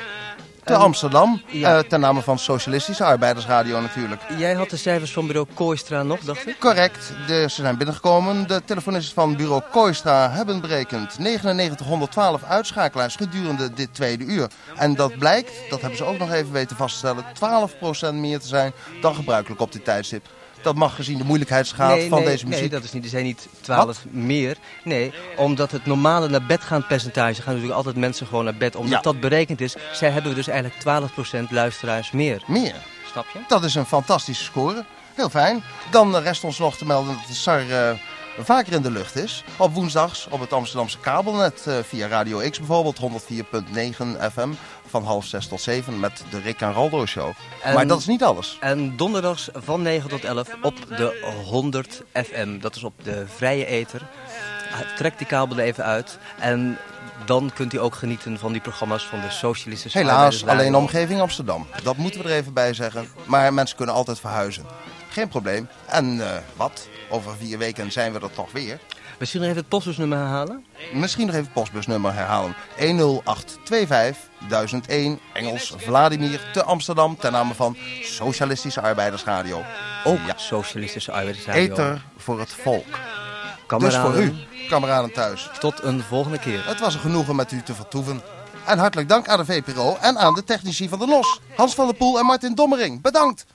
Te Amsterdam. ja. eh, ten name van Socialistische Arbeidersradio natuurlijk. Jij had de cijfers van bureau Kooistra nog, dacht ik? Correct, de, ze zijn binnengekomen. De telefonisten van bureau Kooistra hebben berekend 9912 uitschakelaars gedurende dit tweede uur. En dat blijkt, dat hebben ze ook nog even weten vaststellen, 12% meer te zijn dan gebruikelijk op dit tijdstip. Dat mag gezien de moeilijkheidsgraad nee, van nee, deze muziek. Nee, dat is niet. Er zijn niet 12 meer. Nee, omdat het normale naar bed gaan percentage gaan natuurlijk altijd mensen gewoon naar bed. Omdat Ja. dat berekend is, zij hebben dus eigenlijk 12% luisteraars meer. Meer. Snap je? Dat is een fantastische score. Heel fijn. Dan rest ons nog te melden dat de SAR eh, vaker in de lucht is. Op woensdags op het Amsterdamse kabelnet eh, via Radio X bijvoorbeeld 104.9 FM van half zes tot zeven met de Rick en Raldo show. En- Maar dat is niet alles. En donderdags van 9 tot 11 op de 100 FM. Dat is op de vrije ether. Ah, Trek die kabel er even uit. En dan kunt u ook genieten van die programma's van de Socialistische Helaas alleen omgeving Amsterdam. Dat moeten we er even bij zeggen. Maar mensen kunnen altijd verhuizen. Geen probleem. En eh, wat? Over vier weken zijn we er toch weer. Misschien nog even het postbusnummer herhalen? Misschien nog even het postbusnummer herhalen. 10825 1001 Engels Vladimir te Amsterdam ten name van Socialistische Arbeidersradio. Ook Socialistische Arbeidersradio. Ether voor het volk. Kameraden. Dus voor u, kameraden thuis. Tot een volgende keer. Het was een genoegen met u te vertoeven. En hartelijk dank aan de VPRO en aan de technici van de NOS. Hans van der Poel en Martin Dommering. Bedankt!